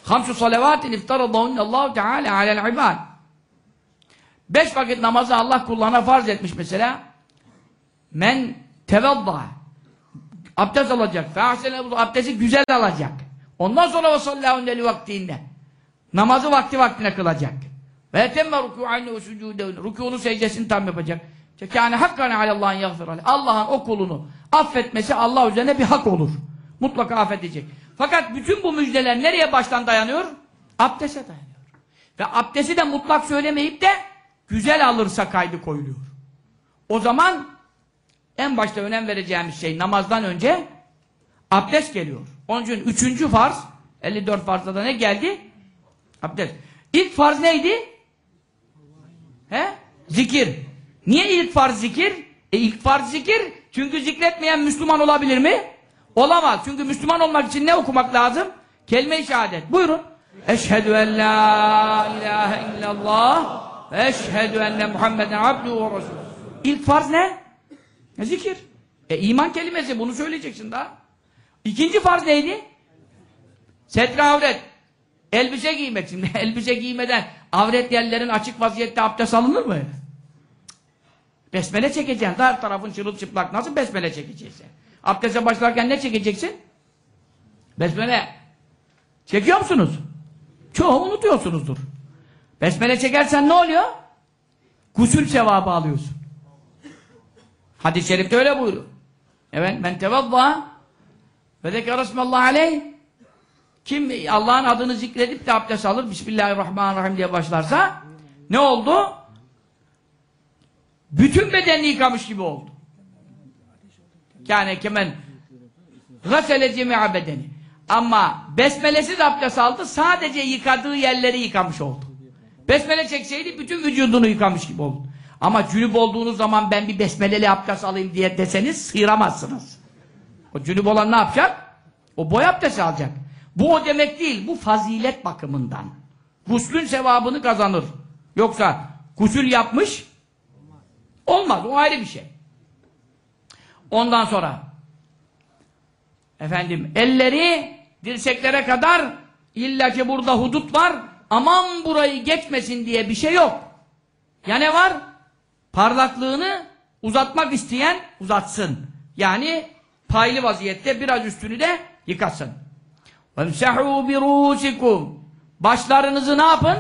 hamsu salavatin iftaradahunallahu teala alel ibad Beş vakit namazı Allah kullarına farz etmiş mesela. Men tevedda abdest alacak. Fe abdesti güzel alacak. Ondan sonra ve sallahu neli vaktinde. Namazı vakti vaktine kılacak. Ve etemme rükû'anne ve sucûdeyn. Rükûnu secdesini tam yapacak. Kâne hakkane alallâhin yagfir Allah'ın o kulunu affetmesi Allah üzerine bir hak olur. Mutlaka affedecek. Fakat bütün bu müjdeler nereye baştan dayanıyor? Abdeste dayanıyor. Ve abdesti de mutlak söylemeyip de güzel alırsa kaydı koyuluyor. O zaman en başta önem vereceğimiz şey namazdan önce abdest geliyor. Onun için üçüncü farz 54 farzda da ne geldi? Abdest. İlk farz neydi? He? Zikir. Niye ilk farz zikir? E ilk farz zikir çünkü zikretmeyen Müslüman olabilir mi? Olamaz. Çünkü Müslüman olmak için ne okumak lazım? Kelime-i şehadet. Buyurun. Eşhedü en la ilahe illallah ve eşhedü enne Muhammeden abduhu ve resulü. İlk farz ne? E, zikir. E iman kelimesi bunu söyleyeceksin daha. İkinci farz neydi? Setre avret. Elbise giymek. Şimdi elbise giymeden avret yerlerin açık vaziyette abdest alınır mı? Besmele çekeceksin. Her tarafın çırılçıplak. Nasıl besmele çekeceksin? Abdeste başlarken ne çekeceksin? Besmele. Çekiyor musunuz? Çoğu unutuyorsunuzdur. Besmele çekersen ne oluyor? Gusül sevabı alıyorsun. Hadis-i şerifte öyle buyuruyor. Evet, men tevadda ve zekerasmallahu aleyh kim Allah'ın adını zikredip de abdest alır, Bismillahirrahmanirrahim diye başlarsa ne oldu? Bütün bedenini yıkamış gibi oldu. Yani kemen gasele cemi'a bedeni. Ama besmelesiz abdest aldı, sadece yıkadığı yerleri yıkamış oldu. Besmele çekseydi bütün vücudunu yıkamış gibi oldu. Ama cünüp olduğunuz zaman ben bir besmeleli abdest alayım diye deseniz sıyıramazsınız. O cünüp olan ne yapacak? O boy abdesti alacak. Bu o demek değil, bu fazilet bakımından. Guslün sevabını kazanır. Yoksa gusül yapmış olmaz, o ayrı bir şey. Ondan sonra efendim elleri dirseklere kadar illaki burada hudut var aman burayı geçmesin diye bir şey yok. Ya ne var? Parlaklığını uzatmak isteyen uzatsın. Yani paylı vaziyette biraz üstünü de yıkasın. وَمْسَحُوا بِرُوسِكُمْ Başlarınızı ne yapın?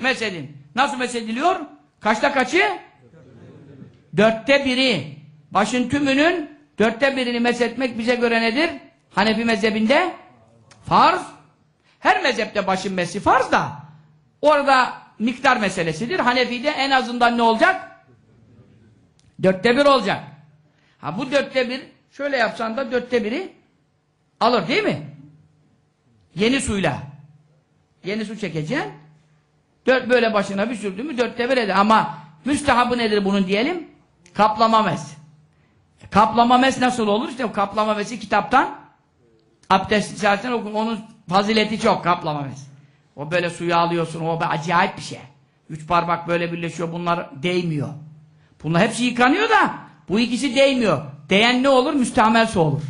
Mesedin. Nasıl mesediliyor? Kaçta kaçı? Dörtte biri. Başın tümünün dörtte birini mesetmek bize göre nedir? Hanefi mezhebinde farz. her mezhepte başın mesi farz da orada miktar meselesidir. Hanefi'de en azından ne olacak? Dörtte bir olacak. Ha bu dörtte bir şöyle yapsan da dörtte biri alır değil mi? Yeni suyla. Yeni su çekeceksin. Dört böyle başına bir sürdü mü dörtte bir eder. Ama müstehabı nedir bunun diyelim? Kaplama mes. Kaplama mes nasıl olur? İşte kaplama mesi kitaptan abdest içersen. Onun fazileti çok kaplama mes. O böyle suyu alıyorsun. O acayip bir şey. Üç parmak böyle birleşiyor. Bunlar değmiyor. Bunlar hepsi yıkanıyor da bu ikisi değmiyor. Değen ne olur? Müstamel su olur.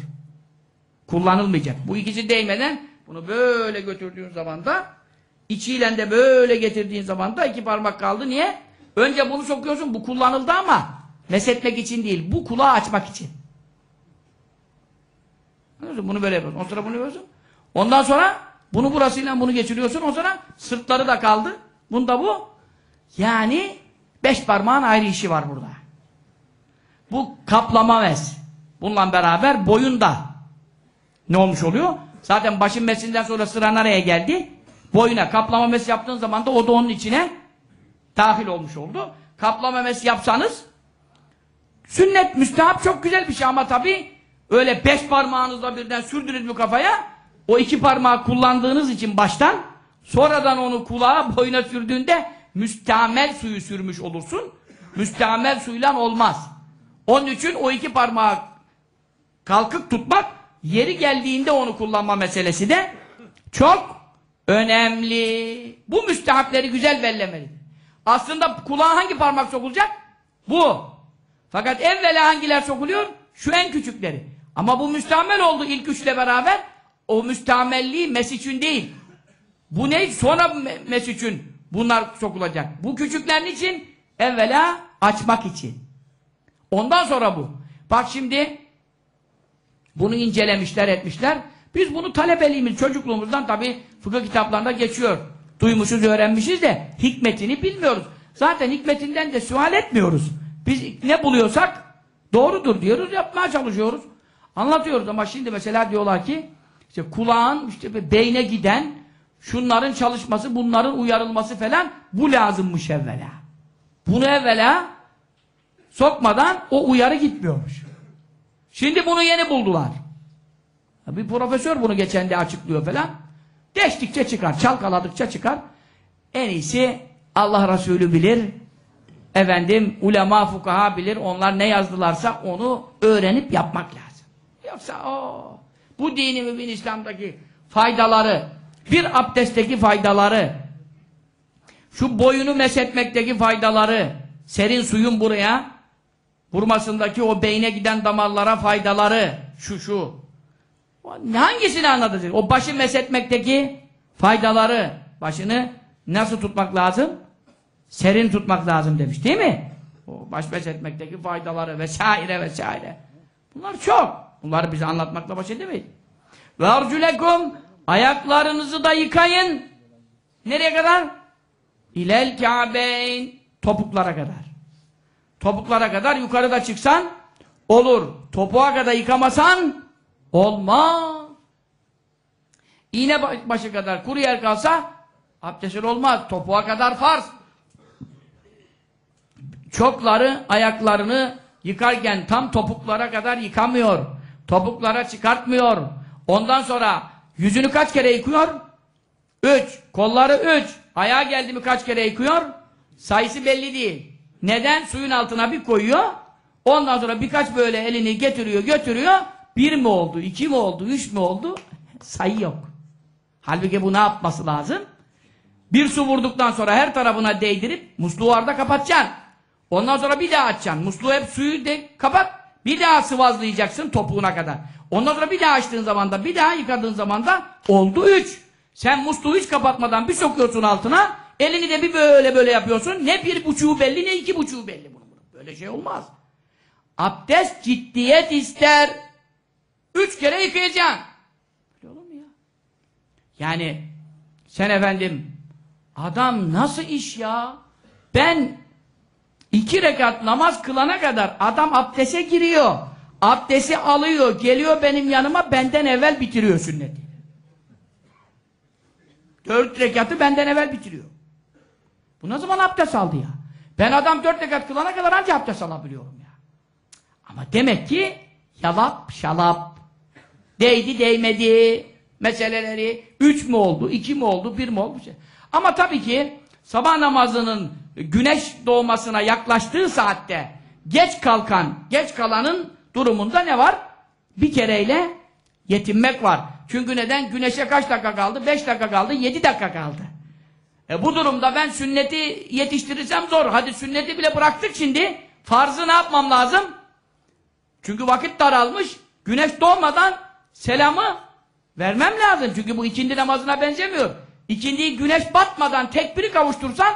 Kullanılmayacak. Bu ikisi değmeden bunu böyle götürdüğün zaman da içiyle de böyle getirdiğin zaman da iki parmak kaldı. Niye? Önce bunu sokuyorsun. Bu kullanıldı ama mesetmek için değil. Bu kulağı açmak için. Bunu böyle yapıyorsun. Ondan sonra bunu yapıyorsun. Ondan sonra bunu burasıyla bunu geçiriyorsun. Ondan sonra sırtları da kaldı. Bunda bu. Yani beş parmağın ayrı işi var burada. Bu kaplama mes. Bununla beraber boyunda ne olmuş oluyor? Zaten başın mesinden sonra sıra nereye geldi? Boyuna. Kaplama mes yaptığın zaman da o da onun içine dahil olmuş oldu. Kaplama mes yapsanız sünnet, müstehap çok güzel bir şey ama tabi öyle beş parmağınızla birden sürdünüz mü kafaya o iki parmağı kullandığınız için baştan sonradan onu kulağa boyuna sürdüğünde müstamel suyu sürmüş olursun. Müstamel suyla olmaz. Onun için o iki parmağı kalkıp tutmak yeri geldiğinde onu kullanma meselesi de çok önemli. Bu müstehapleri güzel bellemeli. Aslında kulağa hangi parmak sokulacak? Bu. Fakat evvela hangiler sokuluyor? Şu en küçükleri. Ama bu müstamel oldu ilk üçle beraber. O müstamelliği mes değil. Bu ne? Sonra me- mes bunlar sokulacak. Bu küçüklerin için evvela açmak için. Ondan sonra bu. Bak şimdi bunu incelemişler etmişler. Biz bunu talebeliğimiz çocukluğumuzdan tabi fıkıh kitaplarında geçiyor. Duymuşuz öğrenmişiz de hikmetini bilmiyoruz. Zaten hikmetinden de sual etmiyoruz. Biz ne buluyorsak doğrudur diyoruz yapmaya çalışıyoruz. Anlatıyoruz ama şimdi mesela diyorlar ki işte kulağın işte beyne giden şunların çalışması bunların uyarılması falan bu lazımmış evvela. Bunu evvela sokmadan o uyarı gitmiyormuş. Şimdi bunu yeni buldular. Bir profesör bunu geçen de açıklıyor falan. Geçtikçe çıkar, çalkaladıkça çıkar. En iyisi Allah Resulü bilir. Efendim ulema fukaha bilir. Onlar ne yazdılarsa onu öğrenip yapmak lazım. Yoksa o bu dini mübin İslam'daki faydaları, bir abdestteki faydaları, şu boyunu mesetmekteki faydaları, serin suyun buraya vurmasındaki o beyne giden damarlara faydaları, şu şu. Hangisini anlatacak? O başı mesetmekteki faydaları, başını nasıl tutmak lazım? Serin tutmak lazım demiş değil mi? O baş mesetmekteki faydaları vesaire vesaire. Bunlar çok. Bunları bize anlatmakla baş edemeyiz. Ve arculekum ayaklarınızı da yıkayın. Nereye kadar? İlel Kabeyn topuklara kadar. Topuklara kadar yukarıda çıksan olur. Topuğa kadar yıkamasan olmaz. İğne başı kadar kuru yer kalsa abdestin olmaz. Topuğa kadar farz. Çokları ayaklarını yıkarken tam topuklara kadar yıkamıyor. Topuklara çıkartmıyor. Ondan sonra yüzünü kaç kere yıkıyor? Üç. Kolları üç. Ayağa geldi mi kaç kere yıkıyor? Sayısı belli değil. Neden? Suyun altına bir koyuyor. Ondan sonra birkaç böyle elini getiriyor götürüyor. Bir mi oldu? iki mi oldu? Üç mü oldu? Sayı yok. Halbuki bu ne yapması lazım? Bir su vurduktan sonra her tarafına değdirip musluğu arada kapatacaksın. Ondan sonra bir daha açacaksın. Musluğu hep suyu de kapat. Bir daha sıvazlayacaksın topuğuna kadar. Ondan sonra bir daha açtığın zaman da bir daha yıkadığın zaman da oldu üç. Sen musluğu hiç kapatmadan bir sokuyorsun altına. Elini de bir böyle böyle yapıyorsun. Ne bir buçuğu belli ne iki buçuğu belli. Bunun. Böyle şey olmaz. Abdest ciddiyet ister. Üç kere yıkayacaksın. Böyle olur mu ya? Yani sen efendim Adam nasıl iş ya? Ben iki rekat namaz kılana kadar adam abdese giriyor. Abdesti alıyor, geliyor benim yanıma benden evvel bitiriyor sünneti. Dört rekatı benden evvel bitiriyor. Bu ne zaman abdest aldı ya? Ben adam dört rekat kılana kadar anca abdest alabiliyorum ya. Ama demek ki yalap şalap değdi değmedi meseleleri üç mü oldu, iki mi oldu, bir mi oldu? Ama tabii ki sabah namazının güneş doğmasına yaklaştığı saatte geç kalkan, geç kalanın durumunda ne var? Bir kereyle yetinmek var. Çünkü neden? Güneşe kaç dakika kaldı? Beş dakika kaldı, yedi dakika kaldı. E bu durumda ben sünneti yetiştirirsem zor. Hadi sünneti bile bıraktık şimdi. Farzı ne yapmam lazım? Çünkü vakit daralmış. Güneş doğmadan selamı vermem lazım. Çünkü bu ikindi namazına benzemiyor. İkindiyi güneş batmadan tekbiri kavuştursan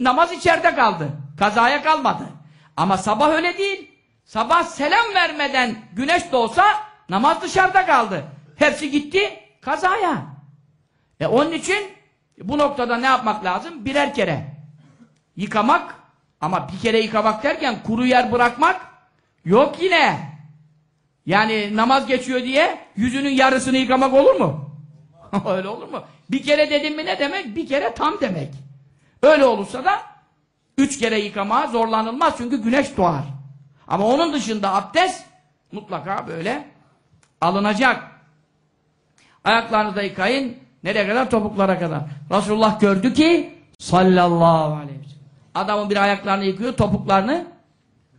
namaz içeride kaldı. Kazaya kalmadı. Ama sabah öyle değil. Sabah selam vermeden güneş doğsa namaz dışarıda kaldı. Hepsi gitti kazaya. E onun için bu noktada ne yapmak lazım? Birer kere yıkamak ama bir kere yıkamak derken kuru yer bırakmak yok yine. Yani namaz geçiyor diye yüzünün yarısını yıkamak olur mu? Öyle olur mu? Bir kere dedim mi ne demek? Bir kere tam demek. Öyle olursa da üç kere yıkamaya zorlanılmaz çünkü güneş doğar. Ama onun dışında abdest mutlaka böyle alınacak. Ayaklarınızı yıkayın. Nereye kadar? Topuklara kadar. Resulullah gördü ki sallallahu aleyhi ve sellem. Adamın bir ayaklarını yıkıyor, topuklarını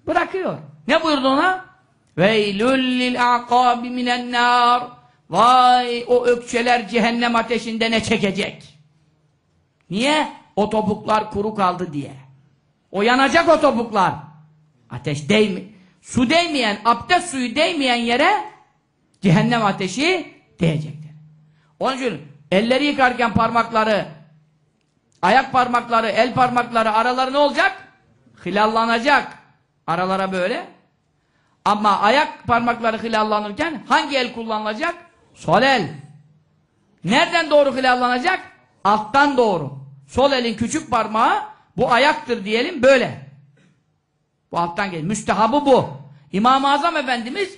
bırakıyor. Ne buyurdu ona? Veylül lil aqabi minen nar. Vay o ökçeler cehennem ateşinde ne çekecek? Niye? O topuklar kuru kaldı diye. O yanacak o topuklar. Ateş değmi. Su değmeyen, abdest suyu değmeyen yere cehennem ateşi değecektir. Onun için elleri yıkarken parmakları, ayak parmakları, el parmakları araları ne olacak? Hilallanacak. Aralara böyle. Ama ayak parmakları hilallanırken hangi el kullanılacak? Sol el. Nereden doğru hilallanacak? Alttan doğru. Sol elin küçük parmağı bu ayaktır diyelim böyle. Bu alttan gelir. Müstehabı bu. İmam-ı Azam Efendimiz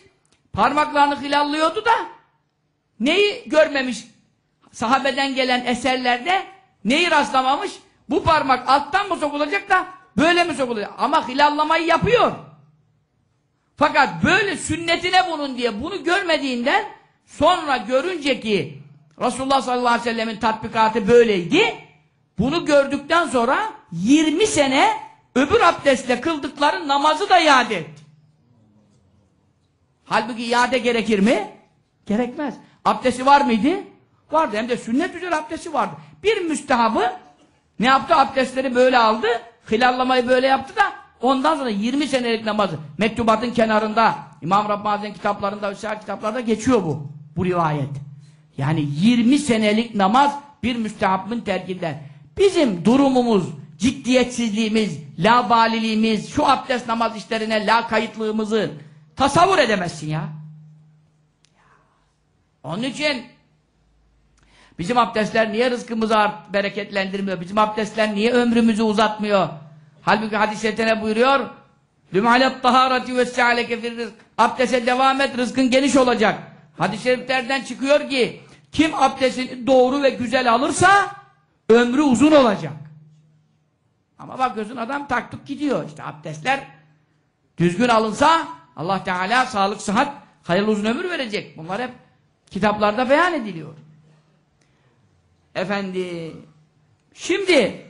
parmaklarını hilallıyordu da neyi görmemiş sahabeden gelen eserlerde neyi rastlamamış? Bu parmak alttan mı sokulacak da böyle mi sokulacak? Ama hilallamayı yapıyor. Fakat böyle sünnetine bunun diye bunu görmediğinden sonra görünce ki Resulullah sallallahu aleyhi ve sellemin tatbikatı böyleydi. Bunu gördükten sonra 20 sene öbür abdestle kıldıkları namazı da iade etti. Halbuki iade gerekir mi? Gerekmez. Abdesti var mıydı? Vardı. Hem de sünnet üzere abdesti vardı. Bir müstehabı ne yaptı? Abdestleri böyle aldı. Hilallamayı böyle yaptı da ondan sonra 20 senelik namazı mektubatın kenarında İmam Rabbani'nin kitaplarında vesaire kitaplarda geçiyor bu. Bu rivayet. Yani 20 senelik namaz bir müstehabın terkinden. Bizim durumumuz, ciddiyetsizliğimiz, labaliliğimiz, şu abdest namaz işlerine la kayıtlığımızı tasavvur edemezsin ya. Onun için bizim abdestler niye rızkımızı bereketlendirmiyor? Bizim abdestler niye ömrümüzü uzatmıyor? Halbuki hadis-i buyuruyor Lüm'alet taharati ve se'aleke fir Abdeste devam et, rızkın geniş olacak. Hadis-i şeriflerden çıkıyor ki kim abdestini doğru ve güzel alırsa ömrü uzun olacak. Ama bakıyorsun adam taktık gidiyor. İşte abdestler düzgün alınsa Allah Teala sağlık, sıhhat, hayırlı uzun ömür verecek. Bunlar hep kitaplarda beyan ediliyor. Efendi şimdi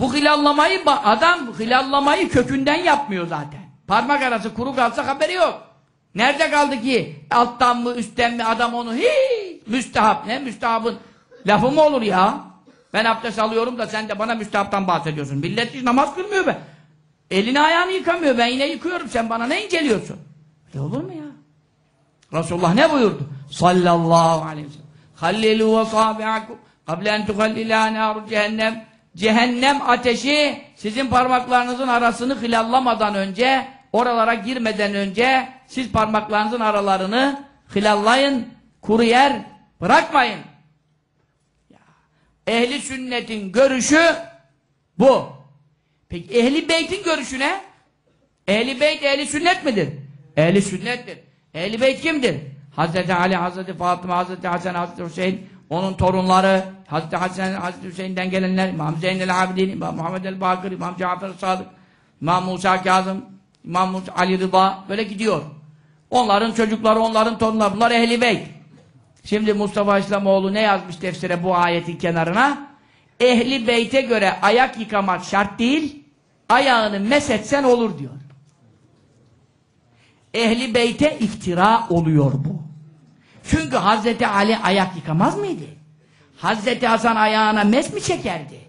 bu hilallamayı adam hilallamayı kökünden yapmıyor zaten. Parmak arası kuru kalsa haberi yok. Nerede kaldı ki alttan mı üstten mi adam onu hiç müstehap ne müstehabın lafı mı olur ya? Ben abdest alıyorum da sen de bana müstehaptan bahsediyorsun. Millet hiç namaz kılmıyor be. Elini ayağını yıkamıyor. Ben yine yıkıyorum. Sen bana ne inceliyorsun? Ne olur mu ya? Resulullah ne buyurdu? Sallallahu aleyhi ve sellem. Hallilu ve sabi'akum kable en tuhallilâ nâru cehennem cehennem ateşi sizin parmaklarınızın arasını hilallamadan önce oralara girmeden önce siz parmaklarınızın aralarını hilallayın kuru yer bırakmayın. Ehli sünnetin görüşü bu. Peki ehli beytin görüşü ne? Ehli beyt ehli sünnet midir? Ehli sünnettir. Ehli beyt kimdir? Hazreti Ali, Hazreti Fatıma, Hazreti Hasan, Hazreti Hüseyin, onun torunları, Hazreti Hasan, Hazreti Hüseyin'den gelenler, İmam Zeynel Abidin, İmam Muhammed el-Bakır, İmam Cafer Sadık, İmam Musa Kazım, İmam Musa, Ali Rıza, böyle gidiyor. Onların çocukları, onların torunları, bunlar ehli beyt. Şimdi Mustafa İslamoğlu ne yazmış tefsire bu ayetin kenarına? Ehli beyte göre ayak yıkamak şart değil, ayağını mesetsen olur diyor. Ehli beyte iftira oluyor bu. Çünkü Hazreti Ali ayak yıkamaz mıydı? Hazreti Hasan ayağına mes mi çekerdi?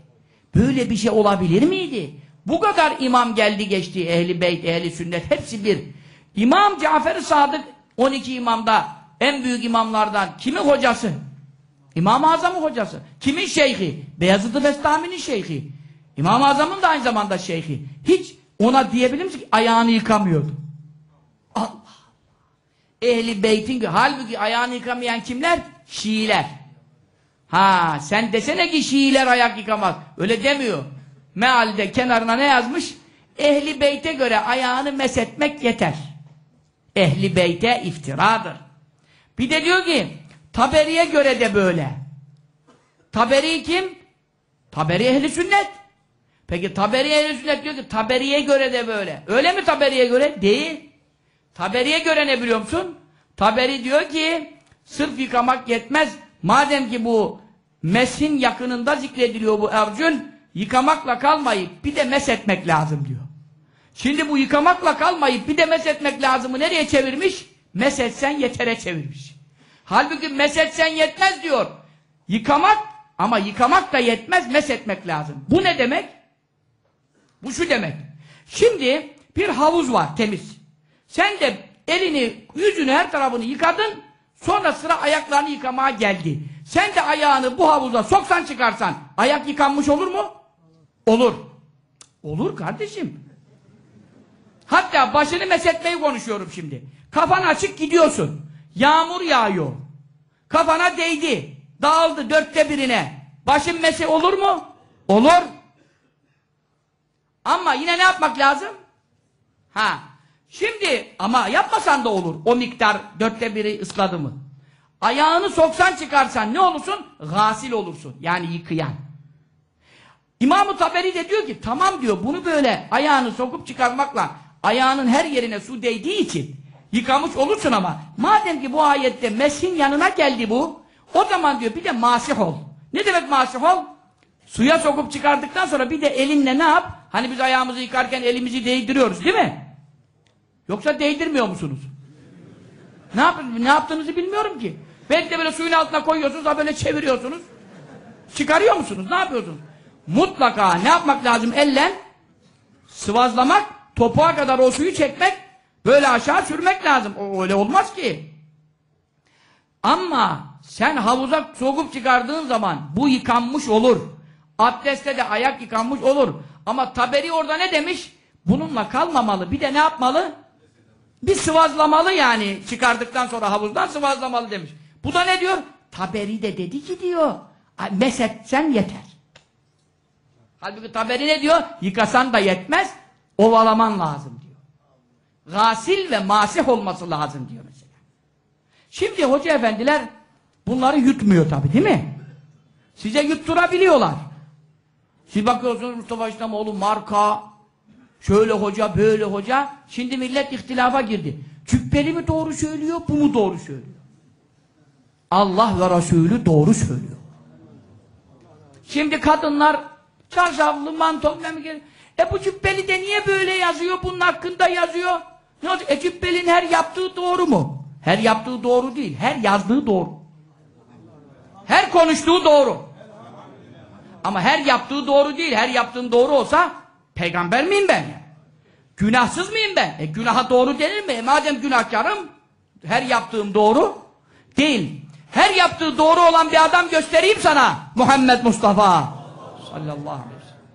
Böyle bir şey olabilir miydi? Bu kadar imam geldi geçti ehli beyt, ehli sünnet hepsi bir. İmam Cafer-i Sadık 12 imamda en büyük imamlardan kimin hocası? İmam-ı Azam'ın hocası. Kimin şeyhi? Beyazıt-ı Bestami'nin şeyhi. İmam-ı Azam'ın da aynı zamanda şeyhi. Hiç ona diyebilir misin ki ayağını yıkamıyordu? Allah! Ehli beytin halbuki ayağını yıkamayan kimler? Şiiler. Ha sen desene ki Şiiler ayak yıkamaz. Öyle demiyor. Mealde kenarına ne yazmış? Ehli beyte göre ayağını mesetmek yeter. Ehli beyte iftiradır. Bir de diyor ki Taberi'ye göre de böyle. Taberi kim? Taberi ehli sünnet. Peki Taberi ehli sünnet diyor ki Taberi'ye göre de böyle. Öyle mi Taberi'ye göre? Değil. Taberi'ye göre ne biliyor musun? Taberi diyor ki sırf yıkamak yetmez. Madem ki bu mesin yakınında zikrediliyor bu ercün yıkamakla kalmayıp bir de mes etmek lazım diyor. Şimdi bu yıkamakla kalmayıp bir de mes etmek lazımı nereye çevirmiş? Mes etsen yetere çevirmiş. Halbuki mes etsen yetmez diyor. Yıkamak ama yıkamak da yetmez mes etmek lazım. Bu ne demek? Bu şu demek. Şimdi bir havuz var temiz. Sen de elini, yüzünü, her tarafını yıkadın. Sonra sıra ayaklarını yıkamaya geldi. Sen de ayağını bu havuza soksan çıkarsan ayak yıkanmış olur mu? Olur. Olur kardeşim. Hatta başını mesetmeyi konuşuyorum şimdi. Kafan açık gidiyorsun. Yağmur yağıyor. Kafana değdi. Dağıldı dörtte birine. Başın mese olur mu? Olur. Ama yine ne yapmak lazım? Ha. Şimdi ama yapmasan da olur. O miktar dörtte biri ısladı mı? Ayağını soksan çıkarsan ne olursun? Gasil olursun. Yani yıkayan. İmam-ı Taberi de diyor ki tamam diyor bunu böyle ayağını sokup çıkarmakla ayağının her yerine su değdiği için yıkamış olursun ama madem ki bu ayette mesin yanına geldi bu o zaman diyor bir de masih ol. Ne demek masih ol? Suya sokup çıkardıktan sonra bir de elinle ne yap? Hani biz ayağımızı yıkarken elimizi değdiriyoruz değil mi? Yoksa değdirmiyor musunuz? Ne, yap ne yaptığınızı bilmiyorum ki. Belki de böyle suyun altına koyuyorsunuz ha böyle çeviriyorsunuz. Çıkarıyor musunuz? Ne yapıyorsunuz? Mutlaka ne yapmak lazım? Elle sıvazlamak, topuğa kadar o suyu çekmek, böyle aşağı sürmek lazım. O öyle olmaz ki. Ama sen havuza sokup çıkardığın zaman bu yıkanmış olur. Abdestte de ayak yıkanmış olur. Ama Taberi orada ne demiş? Bununla kalmamalı. Bir de ne yapmalı? Bir sıvazlamalı yani. Çıkardıktan sonra havuzdan sıvazlamalı demiş. Bu da ne diyor? Taberi de dedi ki diyor. Mesetsen yeter. Halbuki Taberi ne diyor? Yıkasan da yetmez. Ovalaman lazım diyor. Gasil ve masih olması lazım diyor mesela. Şimdi hoca efendiler bunları yutmuyor tabi değil mi? Size yutturabiliyorlar. Siz bakıyorsunuz Mustafa İslamoğlu marka, şöyle hoca, böyle hoca. Şimdi millet ihtilafa girdi. Cübbeli mi doğru söylüyor, bu mu doğru söylüyor? Allah ve Resulü doğru söylüyor. Şimdi kadınlar çarşaflı, mantol, e bu cübbeli de niye böyle yazıyor, bunun hakkında yazıyor? Ne olacak? E cübbelin her yaptığı doğru mu? Her yaptığı doğru değil, her yazdığı doğru. Her konuştuğu doğru. Ama her yaptığı doğru değil. Her yaptığın doğru olsa peygamber miyim ben? Günahsız mıyım ben? E günaha doğru denir mi? E madem günahkarım her yaptığım doğru değil. Her yaptığı doğru olan bir adam göstereyim sana. Muhammed Mustafa sallallahu aleyhi ve sellem.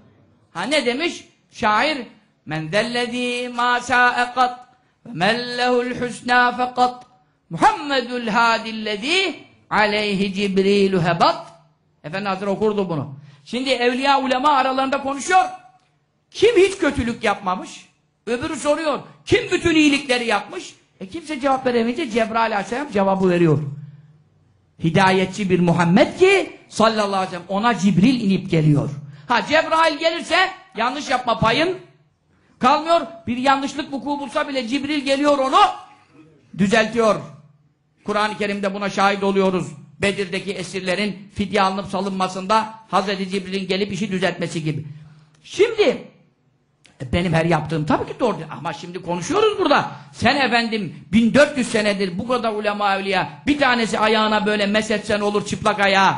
Ha ne demiş? Şair Men zellezî mâ şâ'e kat ve men lehul husnâ fekat Muhammedul hâdillezî aleyhi Cibrilu hebat Efendi Hazretleri okurdu bunu. Şimdi evliya ulema aralarında konuşuyor. Kim hiç kötülük yapmamış? Öbürü soruyor. Kim bütün iyilikleri yapmış? E kimse cevap veremeyince Cebrail Aleyhisselam cevabı veriyor. Hidayetçi bir Muhammed ki sallallahu aleyhi ve sellem ona Cibril inip geliyor. Ha Cebrail gelirse yanlış yapma payın kalmıyor. Bir yanlışlık vuku bulsa bile Cibril geliyor onu düzeltiyor. Kur'an-ı Kerim'de buna şahit oluyoruz. Bedir'deki esirlerin fidye alınıp salınmasında Hazreti Cibril'in gelip işi düzeltmesi gibi. Şimdi benim her yaptığım tabii ki doğru. Ama şimdi konuşuyoruz burada. Sen efendim 1400 senedir bu kadar ulema evliya bir tanesi ayağına böyle mesetsen olur çıplak ayağı.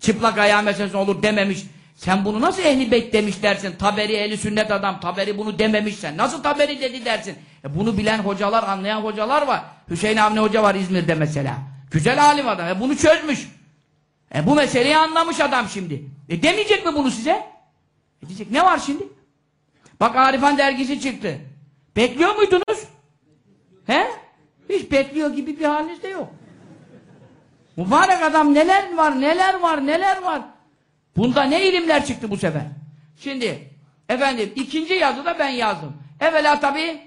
Çıplak ayağı mesetsen olur dememiş. Sen bunu nasıl ehli beyt demiş dersin. Taberi ehli sünnet adam. Taberi bunu dememiş sen. Nasıl taberi dedi dersin. E bunu bilen hocalar, anlayan hocalar var. Hüseyin Avni Hoca var İzmir'de mesela. Güzel alim adam. E bunu çözmüş. E bu meseleyi anlamış adam şimdi. E demeyecek mi bunu size? E diyecek ne var şimdi? Bak Arifan dergisi çıktı. Bekliyor muydunuz? He? Hiç bekliyor gibi bir haliniz de yok. Mübarek adam neler var, neler var, neler var. Bunda ne ilimler çıktı bu sefer. Şimdi efendim ikinci yazıda ben yazdım. Evvela tabii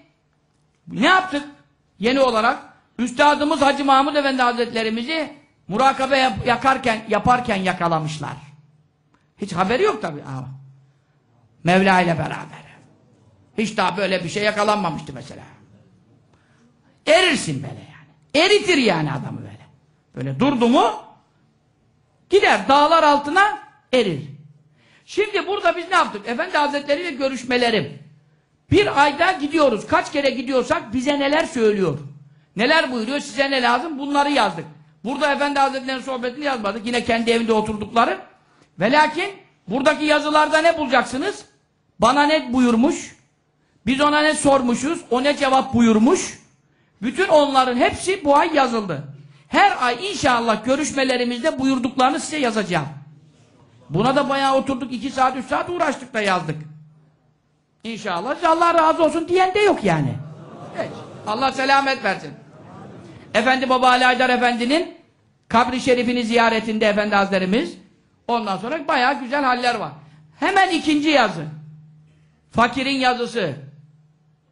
ne yaptık? Yeni olarak Üstadımız Hacı Mahmud Efendi Hazretlerimizi murakabe yap- yakarken, yaparken yakalamışlar. Hiç haberi yok tabii. Mevla ile beraber. Hiç daha böyle bir şey yakalanmamıştı mesela. Erirsin böyle yani. Eritir yani adamı böyle. Böyle durdu mu gider dağlar altına erir. Şimdi burada biz ne yaptık? Efendi Hazretleri ile görüşmelerim. Bir ayda gidiyoruz. Kaç kere gidiyorsak bize neler söylüyor. Neler buyuruyor, size ne lazım? Bunları yazdık. Burada Efendi Hazretleri'nin sohbetini yazmadık. Yine kendi evinde oturdukları. Ve lakin buradaki yazılarda ne bulacaksınız? Bana ne buyurmuş? Biz ona ne sormuşuz? O ne cevap buyurmuş? Bütün onların hepsi bu ay yazıldı. Her ay inşallah görüşmelerimizde buyurduklarını size yazacağım. Buna da bayağı oturduk. iki saat, üç saat uğraştık da yazdık. İnşallah. Allah razı olsun diyen de yok yani. Evet. Allah selamet versin. Efendi Baba Ali Aydar Efendi'nin kabri şerifini ziyaretinde Efendi Hazretlerimiz ondan sonra bayağı güzel haller var. Hemen ikinci yazı. Fakirin yazısı.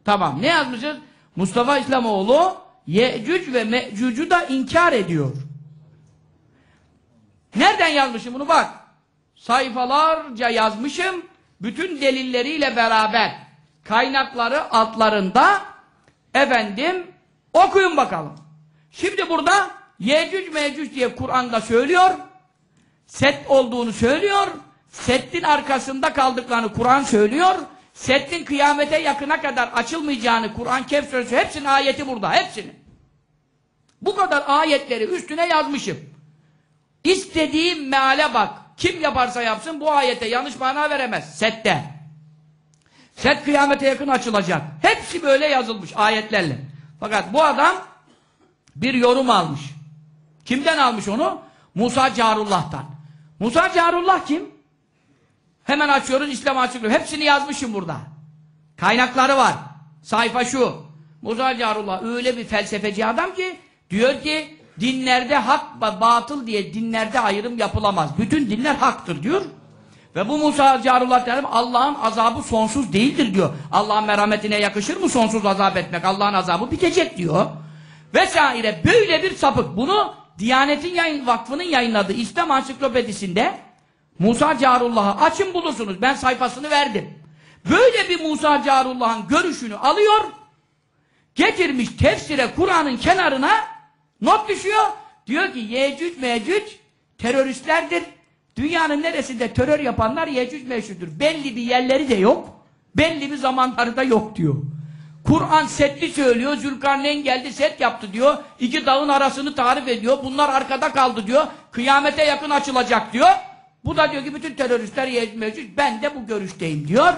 Tamam. Ne yazmışız? Mustafa İslamoğlu Yecüc ve Mecüc'ü da inkar ediyor. Nereden yazmışım bunu bak. Sayfalarca yazmışım. Bütün delilleriyle beraber. Kaynakları altlarında efendim okuyun bakalım. Şimdi burada Yecüc Mecüc diye Kur'an'da söylüyor. Set olduğunu söylüyor. Settin arkasında kaldıklarını Kur'an söylüyor. Settin kıyamete yakına kadar açılmayacağını Kur'an Kehf Suresi hepsinin ayeti burada. Hepsinin. Bu kadar ayetleri üstüne yazmışım. İstediğim meale bak. Kim yaparsa yapsın bu ayete yanlış mana veremez. Sette. Set kıyamete yakın açılacak. Hepsi böyle yazılmış ayetlerle. Fakat bu adam bir yorum almış. Kimden almış onu? Musa Carullah'tan. Musa Carullah kim? Hemen açıyoruz İslam açıklıyor. Hepsini yazmışım burada. Kaynakları var. Sayfa şu. Musa Carullah öyle bir felsefeci adam ki diyor ki dinlerde hak ve batıl diye dinlerde ayrım yapılamaz. Bütün dinler haktır diyor. Ve bu Musa Carullah derim Allah'ın azabı sonsuz değildir diyor. Allah'ın merhametine yakışır mı sonsuz azap etmek? Allah'ın azabı bitecek diyor. Vesaire böyle bir sapık. Bunu Diyanet'in yayın, vakfının yayınladığı İslam Ansiklopedisinde Musa Carullah'ı açın bulursunuz. Ben sayfasını verdim. Böyle bir Musa Carullah'ın görüşünü alıyor, getirmiş tefsire Kur'an'ın kenarına not düşüyor. Diyor ki Yecüc Mecüc teröristlerdir. Dünyanın neresinde terör yapanlar Yecüc Mecüc'dür. Belli bir yerleri de yok. Belli bir zamanları da yok diyor. Kur'an setli söylüyor. Zülkarneyn geldi set yaptı diyor. İki dağın arasını tarif ediyor. Bunlar arkada kaldı diyor. Kıyamete yakın açılacak diyor. Bu da diyor ki bütün teröristler Mecüc. Ben de bu görüşteyim diyor.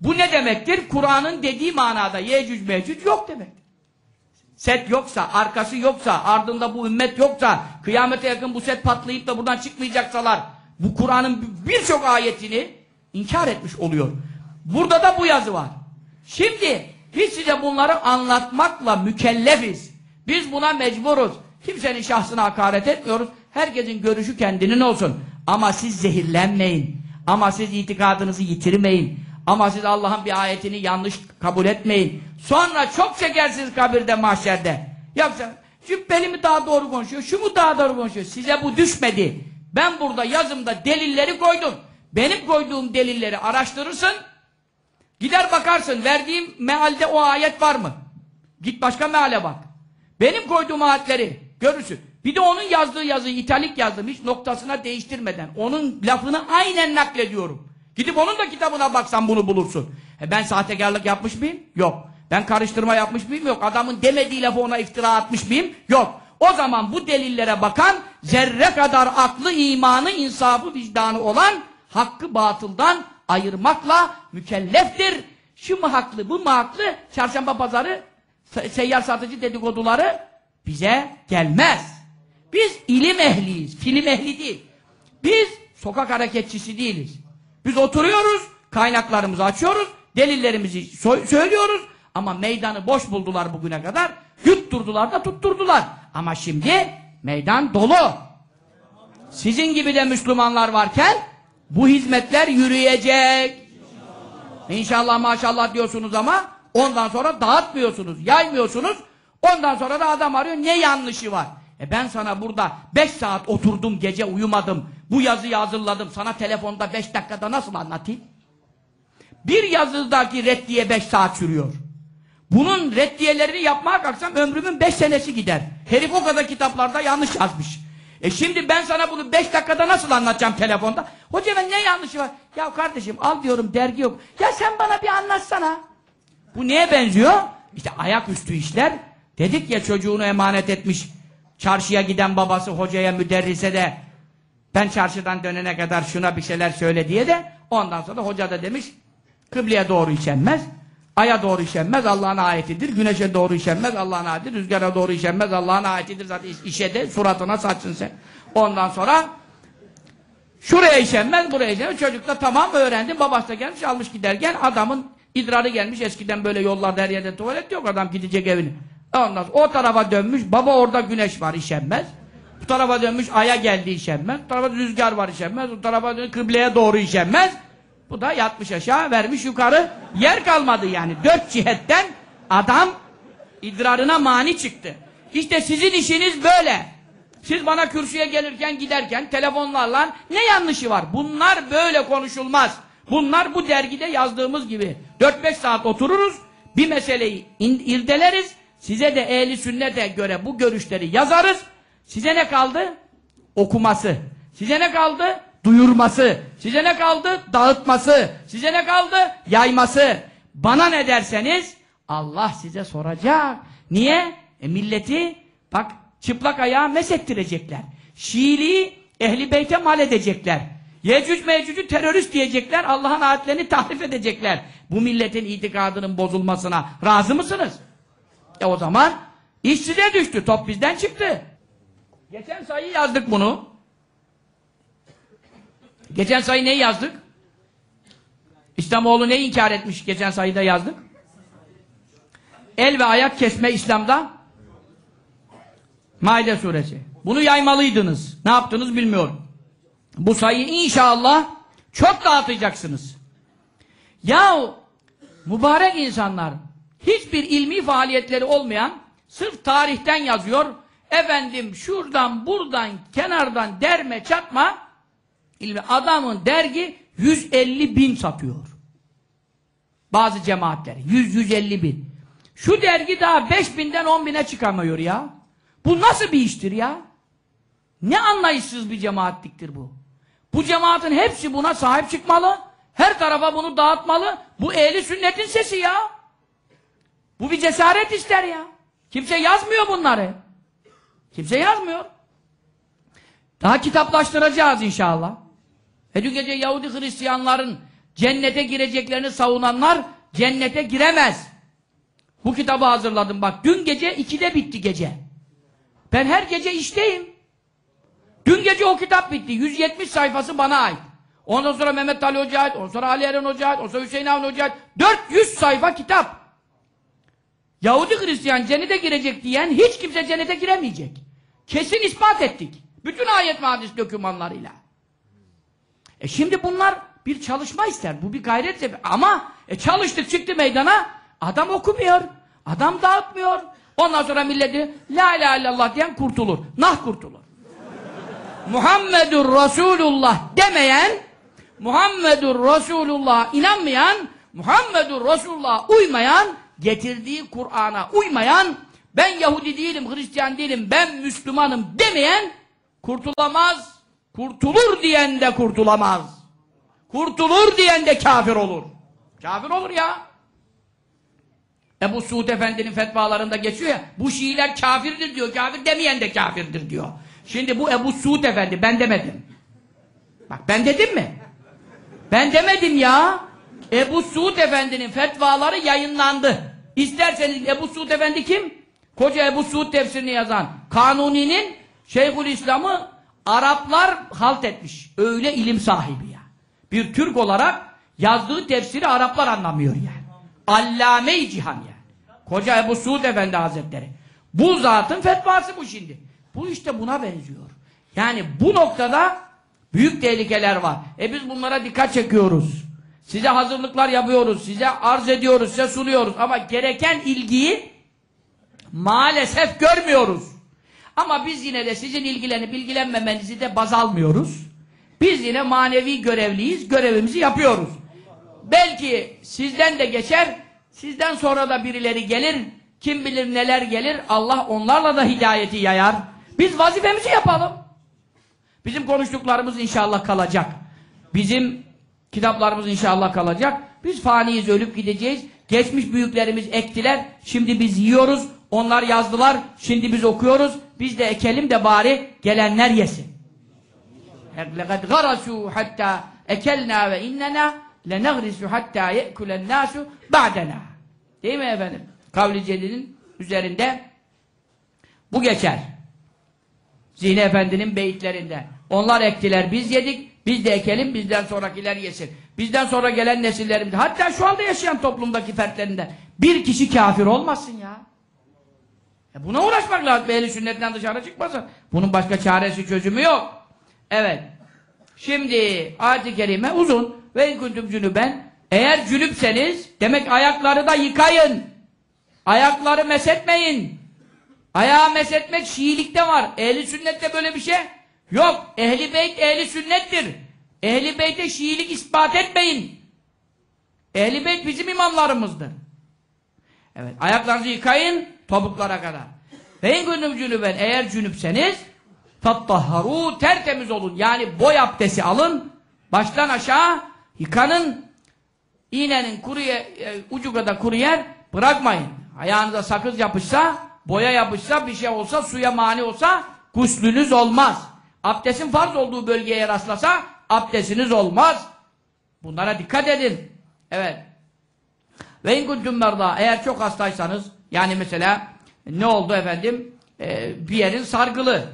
Bu ne demektir? Kur'an'ın dediği manada Yecüc Mecüc yok demek. Set yoksa, arkası yoksa, ardında bu ümmet yoksa, kıyamete yakın bu set patlayıp da buradan çıkmayacaksalar, bu Kur'an'ın birçok ayetini inkar etmiş oluyor. Burada da bu yazı var. Şimdi biz size bunları anlatmakla mükellefiz. Biz buna mecburuz. Kimsenin şahsına hakaret etmiyoruz. Herkesin görüşü kendinin olsun. Ama siz zehirlenmeyin. Ama siz itikadınızı yitirmeyin. Ama siz Allah'ın bir ayetini yanlış kabul etmeyin. Sonra çok çekersiniz kabirde, mahşerde. Yoksa cübbeli mi daha doğru konuşuyor, şu mu daha doğru konuşuyor? Size bu düşmedi. Ben burada yazımda delilleri koydum. Benim koyduğum delilleri araştırırsın. Gider bakarsın. Verdiğim mealde o ayet var mı? Git başka meale bak. Benim koyduğum ayetleri görürsün. Bir de onun yazdığı yazıyı italik yazdım. Hiç noktasına değiştirmeden. Onun lafını aynen naklediyorum. Gidip onun da kitabına baksan bunu bulursun. E ben sahtekarlık yapmış mıyım? Yok. Ben karıştırma yapmış mıyım? Yok. Adamın demediği lafı ona iftira atmış mıyım? Yok. O zaman bu delillere bakan zerre kadar aklı, imanı, insafı, vicdanı olan hakkı batıldan ayırmakla mükelleftir. Şu mu haklı, bu mu haklı? Çarşamba pazarı se- seyyar satıcı dedikoduları bize gelmez. Biz ilim ehliyiz, film ehli değil. Biz sokak hareketçisi değiliz. Biz oturuyoruz, kaynaklarımızı açıyoruz, delillerimizi so- söylüyoruz ama meydanı boş buldular bugüne kadar. Yutturdular da tutturdular. Ama şimdi meydan dolu. Sizin gibi de Müslümanlar varken bu hizmetler yürüyecek. İnşallah maşallah diyorsunuz ama ondan sonra dağıtmıyorsunuz, yaymıyorsunuz. Ondan sonra da adam arıyor ne yanlışı var? E ben sana burada 5 saat oturdum gece uyumadım. Bu yazıyı hazırladım. Sana telefonda 5 dakikada nasıl anlatayım? Bir yazıdaki reddiye 5 saat sürüyor. Bunun reddiyelerini yapmaya kalksam ömrümün 5 senesi gider. Herif o kadar kitaplarda yanlış yazmış. E şimdi ben sana bunu 5 dakikada nasıl anlatacağım telefonda? Hoca ben ne yanlışı var? Ya kardeşim al diyorum dergi yok. Ya sen bana bir anlatsana. Bu neye benziyor? İşte ayaküstü işler. Dedik ya çocuğunu emanet etmiş. Çarşıya giden babası hocaya müderrise de ben çarşıdan dönene kadar şuna bir şeyler söyle diye de ondan sonra hoca da demiş kıbleye doğru işenmez. Aya doğru işenmez Allah'ın ayetidir. Güneşe doğru işenmez Allah'ın ayetidir. Rüzgara doğru işenmez Allah'ın ayetidir. Zaten işe de suratına saçsın sen. Ondan sonra şuraya işenmez buraya işenmez. Çocuk da tamam öğrendi. Babası da gelmiş almış giderken adamın idrarı gelmiş. Eskiden böyle yollarda her yerde tuvalet yok. Adam gidecek evine. Ondan o tarafa dönmüş. Baba orada güneş var işenmez. Bu tarafa dönmüş aya geldi işenmez. Bu tarafa rüzgar var işenmez. Bu tarafa dönmüş kıbleye doğru işenmez. Bu da yatmış aşağı vermiş yukarı. Yer kalmadı yani. Dört cihetten adam idrarına mani çıktı. İşte sizin işiniz böyle. Siz bana kürsüye gelirken giderken telefonlarla ne yanlışı var? Bunlar böyle konuşulmaz. Bunlar bu dergide yazdığımız gibi 4-5 saat otururuz, bir meseleyi irdeleriz, size de ehli sünnete göre bu görüşleri yazarız. Size ne kaldı? Okuması. Size ne kaldı? Duyurması. Size ne kaldı? Dağıtması. Size ne kaldı? Yayması. Bana ne derseniz Allah size soracak. Niye? E milleti bak çıplak ayağa mesettirecekler. Şiiliği ehli beyte mal edecekler. Yecüc mecücü terörist diyecekler. Allah'ın ayetlerini tahrif edecekler. Bu milletin itikadının bozulmasına razı mısınız? E o zaman iş düştü. Top bizden çıktı. Geçen sayı yazdık bunu. Geçen sayı neyi yazdık? İslamoğlu ne inkar etmiş geçen sayıda yazdık? El ve ayak kesme İslam'da Maide suresi. Bunu yaymalıydınız. Ne yaptınız bilmiyorum. Bu sayıyı inşallah çok dağıtacaksınız. Yahu mübarek insanlar hiçbir ilmi faaliyetleri olmayan sırf tarihten yazıyor. Efendim şuradan buradan kenardan derme çatma ilmi adamın dergi 150 bin satıyor. Bazı cemaatleri 100-150 bin. Şu dergi daha 5 binden 10 bine çıkamıyor ya. Bu nasıl bir iştir ya? Ne anlayışsız bir cemaatliktir bu. Bu cemaatin hepsi buna sahip çıkmalı. Her tarafa bunu dağıtmalı. Bu ehli sünnetin sesi ya. Bu bir cesaret ister ya. Kimse yazmıyor bunları. Kimse yazmıyor. Daha kitaplaştıracağız inşallah. E dün gece Yahudi Hristiyanların cennete gireceklerini savunanlar cennete giremez. Bu kitabı hazırladım bak. Dün gece ikide bitti gece. Ben her gece işteyim. Dün gece o kitap bitti. 170 sayfası bana ait. Ondan sonra Mehmet Ali Hoca ait, ondan sonra Ali Eren Hoca ait, ondan sonra Hüseyin Avni Hoca ait. 400 sayfa kitap. Yahudi Hristiyan cennete girecek diyen hiç kimse cennete giremeyecek. Kesin ispat ettik. Bütün ayet ve hadis dokümanlarıyla. E şimdi bunlar bir çalışma ister. Bu bir gayret sebebi. Ama e çalıştı çıktı meydana adam okumuyor. Adam dağıtmıyor. Ondan sonra milleti la ilahe illallah diyen kurtulur. Nah kurtulur. Muhammedur Resulullah demeyen Muhammedur Resulullah inanmayan Muhammedur Resulullah uymayan getirdiği Kur'an'a uymayan ben Yahudi değilim, Hristiyan değilim, ben Müslümanım demeyen kurtulamaz. Kurtulur diyen de kurtulamaz. Kurtulur diyen de kafir olur. Kafir olur ya. Ebu Suud Efendi'nin fetvalarında geçiyor ya, bu Şiiler kafirdir diyor, kafir demeyen de kafirdir diyor. Şimdi bu Ebu Suud Efendi, ben demedim. Bak ben dedim mi? Ben demedim ya. Ebu Suud Efendi'nin fetvaları yayınlandı. İsterseniz Ebu Suud Efendi kim? Koca Ebu Suud tefsirini yazan Kanuni'nin Şeyhül İslam'ı Araplar halt etmiş. Öyle ilim sahibi ya. Bir Türk olarak yazdığı tefsiri Araplar anlamıyor yani. Allame-i Cihan yani. Koca Ebu Suud Efendi Hazretleri. Bu zatın fetvası bu şimdi. Bu işte buna benziyor. Yani bu noktada büyük tehlikeler var. E biz bunlara dikkat çekiyoruz. Size hazırlıklar yapıyoruz. Size arz ediyoruz. Size sunuyoruz. Ama gereken ilgiyi maalesef görmüyoruz. Ama biz yine de sizin ilgilenip ilgilenmemenizi de baz almıyoruz. Biz yine manevi görevliyiz. Görevimizi yapıyoruz. Belki sizden de geçer, sizden sonra da birileri gelir, kim bilir neler gelir, Allah onlarla da hidayeti yayar. Biz vazifemizi yapalım. Bizim konuştuklarımız inşallah kalacak. Bizim kitaplarımız inşallah kalacak. Biz faniyiz, ölüp gideceğiz. Geçmiş büyüklerimiz ektiler, şimdi biz yiyoruz. Onlar yazdılar, şimdi biz okuyoruz. Biz de ekelim de bari gelenler yesin. لَقَدْ غَرَسُوا حَتَّى اَكَلْنَا وَاِنَّنَا لَنَغْرِسُ حَتَّى يَأْكُلَ النَّاسُ بَعْدَنَا Değil mi efendim? Kavli Celil'in üzerinde bu geçer. Zihni Efendi'nin beyitlerinde. Onlar ektiler, biz yedik, biz de ekelim, bizden sonrakiler yesin. Bizden sonra gelen nesillerimiz, hatta şu anda yaşayan toplumdaki fertlerinden bir kişi kafir olmasın ya. E buna uğraşmak lazım. Ehli sünnetten dışarı çıkmasın. Bunun başka çaresi, çözümü yok. Evet. Şimdi ayet-i kerime uzun. Ve in kuntum cünüben. Eğer cünüpseniz demek ayakları da yıkayın. Ayakları mesetmeyin. Ayağı mesetmek Şiilikte var. Ehli sünnette böyle bir şey yok. Ehli beyt ehli sünnettir. Ehli beyte Şiilik ispat etmeyin. Ehli beyt bizim imamlarımızdır. Evet. Ayaklarınızı yıkayın topuklara kadar. Ve in cünüben. Eğer cünüpseniz fattahharu tertemiz olun. Yani boy abdesti alın. Baştan aşağı yıkanın. İğnenin kuru yer, e, ucu kadar kuru yer bırakmayın. Ayağınıza sakız yapışsa, boya yapışsa, bir şey olsa, suya mani olsa guslünüz olmaz. Abdestin farz olduğu bölgeye rastlasa abdestiniz olmaz. Bunlara dikkat edin. Evet. Ve in kuntum eğer çok hastaysanız yani mesela ne oldu efendim? Ee, bir yerin sargılı.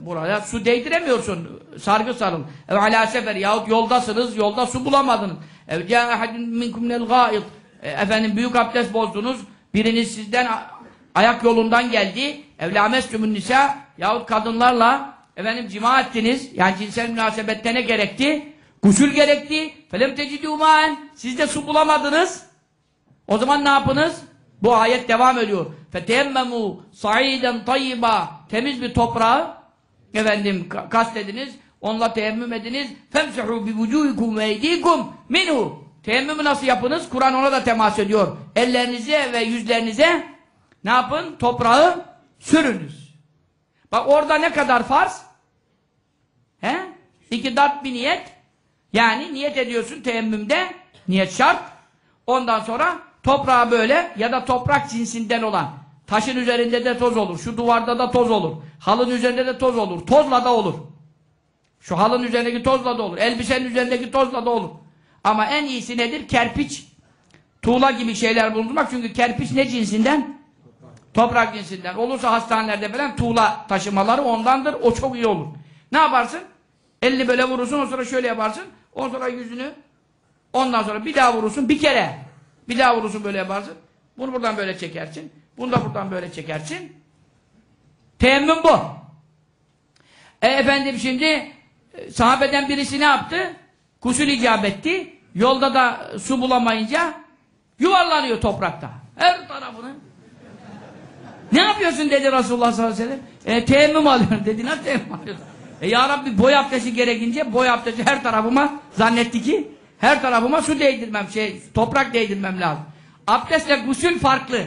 Buraya su değdiremiyorsun. Sargı sarın. Ev alâ sefer yahut yoldasınız, yolda su bulamadınız. Ev câ ehadun minkum minel gâid. E, Efendim büyük abdest bozdunuz. Biriniz sizden ayak yolundan geldi. Evlâmestümün nisa yahut kadınlarla Efendim cima ettiniz. Yani cinsel münasebette ne gerekti? Gusül gerekti. Felem tecidû mâen. Siz de su bulamadınız. O zaman ne yapınız? Bu ayet devam ediyor. Feteyemmemû sa'iden tayyiba. Temiz bir toprağı efendim kastediniz. Onunla teyemmüm ediniz. Femsihû bi vücûikum ve minhu. Teyemmümü nasıl yapınız? Kur'an ona da temas ediyor. Ellerinize ve yüzlerinize ne yapın? Toprağı sürünüz. Bak orada ne kadar farz? He? İki dart bir niyet. Yani niyet ediyorsun teyemmümde. Niyet şart. Ondan sonra toprağı böyle ya da toprak cinsinden olan taşın üzerinde de toz olur. Şu duvarda da toz olur. Halın üzerinde de toz olur. Tozla da olur. Şu halın üzerindeki tozla da olur. Elbisenin üzerindeki tozla da olur. Ama en iyisi nedir? Kerpiç. Tuğla gibi şeyler bulundurmak. Çünkü kerpiç ne cinsinden? Toprak cinsinden. Olursa hastanelerde falan tuğla taşımaları ondandır. O çok iyi olur. Ne yaparsın? Elini böyle vurursun. Ondan sonra şöyle yaparsın. Ondan sonra yüzünü ondan sonra bir daha vurursun. Bir kere. Bir daha vurursun böyle yaparsın. Bunu buradan böyle çekersin. Bunu da buradan böyle çekersin. Teyemmüm bu. E efendim şimdi e, sahabeden birisi ne yaptı? Gusül icap etti. Yolda da su bulamayınca yuvarlanıyor toprakta. Her tarafını. Ne yapıyorsun dedi Resulullah sallallahu aleyhi ve sellem. E, teyemmüm alıyorum dedi. Nasıl teyemmüm alıyorsun? E ya Rabbi boy abdesti gerekince boy abdesti her tarafıma zannetti ki her tarafıma su değdirmem şey toprak değdirmem lazım. Abdestle gusül farklı.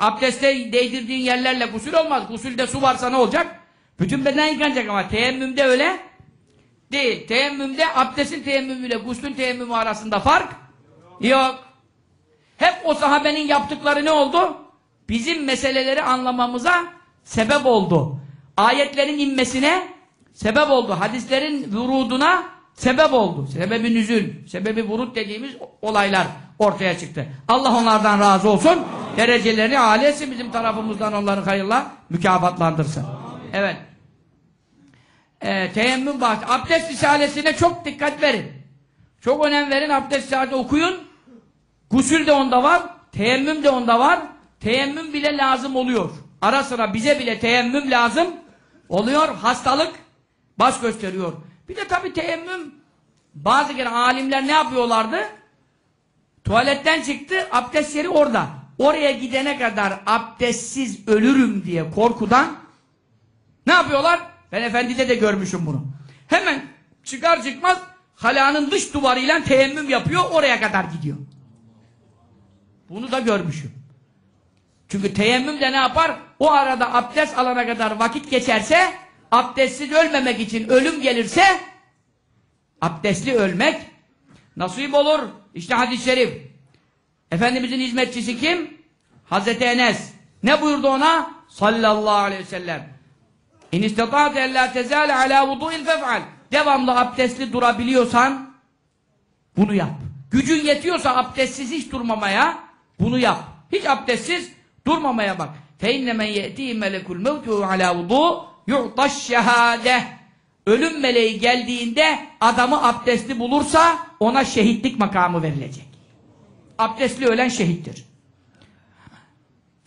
Abdeste değdirdiğin yerlerle gusül olmaz. Gusülde su varsa ne olacak? Bütün beden yıkanacak ama teyemmümde öyle değil. Teyemmümde abdestin teyemmümüyle guslün teyemmümü arasında fark yok. Hep o sahabenin yaptıkları ne oldu? Bizim meseleleri anlamamıza sebep oldu. Ayetlerin inmesine sebep oldu. Hadislerin vuruduna sebep oldu. Sebebi nüzül, sebebi vurut dediğimiz olaylar ortaya çıktı. Allah onlardan razı olsun. Derecelerini etsin bizim tarafımızdan onları hayırla mükafatlandırsın. Evet. Ee, teyemmüm bahsi. Abdest risalesine çok dikkat verin. Çok önem verin. Abdest risalesi okuyun. Gusül de onda var. Teyemmüm de onda var. Teyemmüm bile lazım oluyor. Ara sıra bize bile teyemmüm lazım oluyor. Hastalık baş gösteriyor. Bir de tabii teyemmüm bazı kere alimler ne yapıyorlardı? Tuvaletten çıktı, abdest yeri orada. Oraya gidene kadar abdestsiz ölürüm diye korkudan ne yapıyorlar? Ben efendide de görmüşüm bunu. Hemen çıkar çıkmaz halanın dış duvarıyla teyemmüm yapıyor, oraya kadar gidiyor. Bunu da görmüşüm. Çünkü teyemmüm de ne yapar? O arada abdest alana kadar vakit geçerse, abdestsiz ölmemek için ölüm gelirse, abdestli ölmek nasip olur. İşte hadis-i şerif. Efendimizin hizmetçisi kim? Hazreti Enes. Ne buyurdu ona? Sallallahu aleyhi ve sellem. İn istata'te ella tezale ala vudu'il fef'al. Devamlı abdestli durabiliyorsan bunu yap. Gücün yetiyorsa abdestsiz hiç durmamaya bunu yap. Hiç abdestsiz durmamaya bak. İnne men ye'ti melekul mevtu ala vudu yu'taş şehade. Ölüm meleği geldiğinde adamı abdestli bulursa ona şehitlik makamı verilecek. Abdestli ölen şehittir.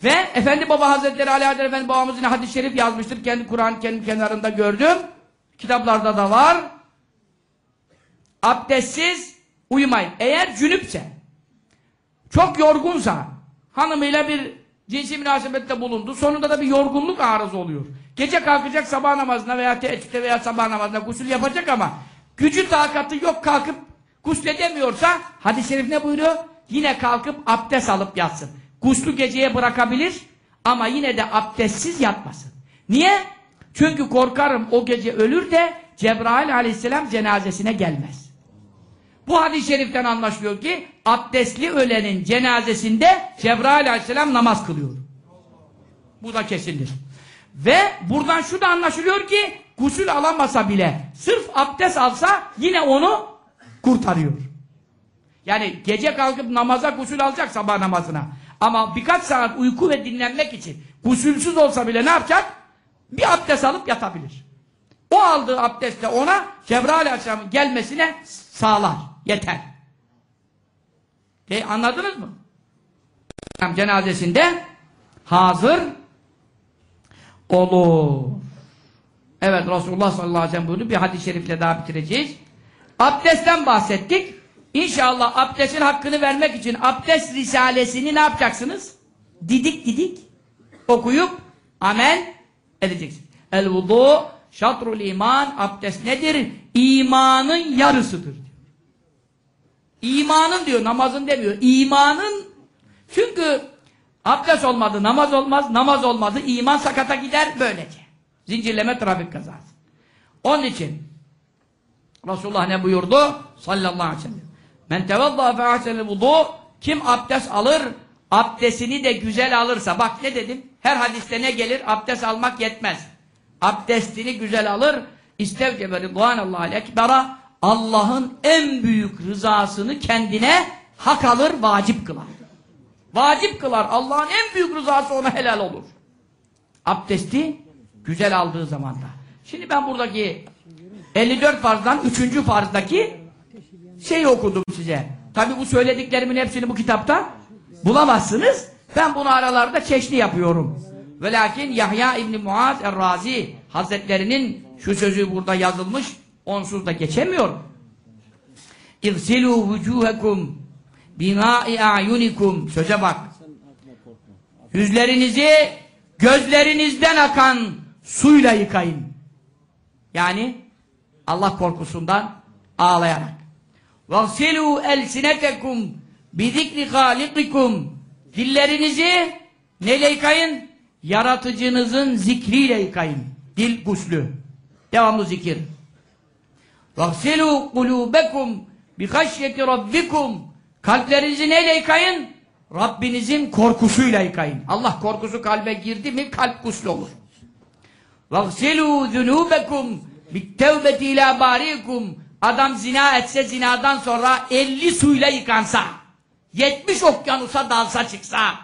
Ve Efendi Baba Hazretleri Ali Adel Efendi babamızın hadis-i şerif yazmıştır. Kendi Kur'an kendi kenarında gördüm. Kitaplarda da var. Abdestsiz uyumayın. Eğer cünüpse, çok yorgunsa, hanımıyla bir cinsi münasebette bulundu. Sonunda da bir yorgunluk arızı oluyor. Gece kalkacak sabah namazına veya teheccüde veya sabah namazına gusül yapacak ama gücü takatı yok kalkıp gusledemiyorsa hadis-i şerif ne buyuruyor? Yine kalkıp abdest alıp yatsın. Guslu geceye bırakabilir ama yine de abdestsiz yatmasın. Niye? Çünkü korkarım o gece ölür de Cebrail aleyhisselam cenazesine gelmez. Bu hadis-i şeriften anlaşılıyor ki abdestli ölenin cenazesinde Cebrail aleyhisselam namaz kılıyor. Bu da kesindir. Ve buradan şu da anlaşılıyor ki gusül alamasa bile sırf abdest alsa yine onu kurtarıyor. Yani gece kalkıp namaza gusül alacak sabah namazına. Ama birkaç saat uyku ve dinlenmek için gusülsüz olsa bile ne yapacak? Bir abdest alıp yatabilir. O aldığı abdestle ona Cebrail Aleyhisselam'ın gelmesine sağlar. Yeter. E, anladınız mı? Cenazesinde hazır olur. Evet Resulullah sallallahu aleyhi ve sellem buyurdu. Bir hadis-i şerifle daha bitireceğiz. Abdestten bahsettik. İnşallah abdestin hakkını vermek için abdest risalesini ne yapacaksınız? Didik didik okuyup amel edeceksiniz. El vudu şatrul iman abdest nedir? İmanın yarısıdır. İmanın diyor namazın demiyor. İmanın çünkü abdest olmadı namaz olmaz namaz olmadı iman sakata gider böylece. Zincirleme trafik kazası. Onun için Resulullah ne buyurdu? Sallallahu aleyhi ve sellem. Men tevadda fe ahsenel vudu kim abdest alır abdestini de güzel alırsa bak ne dedim her hadiste ne gelir abdest almak yetmez abdestini güzel alır istevcebe ridvanallahi ekbera Allah'ın en büyük rızasını kendine hak alır vacip kılar vacip kılar Allah'ın en büyük rızası ona helal olur abdesti güzel aldığı zamanda şimdi ben buradaki 54 farzdan 3. farzdaki şey okudum size. Tabi bu söylediklerimin hepsini bu kitapta bulamazsınız. Ben bunu aralarda çeşni yapıyorum. Ve lakin Yahya İbni Muaz Er-Razi Hazretlerinin şu sözü burada yazılmış. Onsuz da geçemiyor. İğsilû vücûhekum bimâ'i a'yunikum Söze bak. Yüzlerinizi gözlerinizden akan suyla yıkayın. Yani Allah korkusundan ağlayarak. وَغْسِلُوا اَلْسِنَتَكُمْ بِذِكْرِ خَالِقِكُمْ Dillerinizi neyle yıkayın? Yaratıcınızın zikriyle yıkayın. Dil guslü. Devamlı zikir. وَغْسِلُوا قُلُوبَكُمْ بِخَشْيَةِ رَبِّكُمْ Kalplerinizi neyle yıkayın? Rabbinizin korkusuyla yıkayın. Allah korkusu kalbe girdi mi kalp guslu olur. وَغْسِلُوا ذُنُوبَكُمْ بِالتَّوْبَةِ اِلٰى بَارِيكُمْ Adam zina etse zinadan sonra 50 suyla yıkansa, 70 okyanusa dalsa çıksa,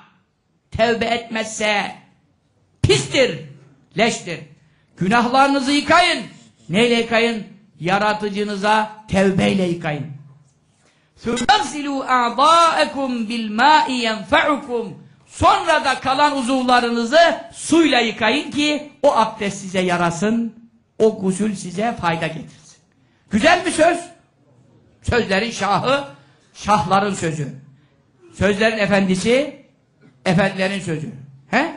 tevbe etmezse, pistir, leştir. Günahlarınızı yıkayın. Neyle yıkayın? Yaratıcınıza tevbeyle yıkayın. ثُمَغْسِلُوا أَعْضَاءَكُمْ بِالْمَاءِ يَنْفَعُكُمْ Sonra da kalan uzuvlarınızı suyla yıkayın ki o abdest size yarasın, o gusül size fayda getirsin. Güzel bir söz. Sözlerin şahı, şahların sözü. Sözlerin efendisi, efendilerin sözü. He?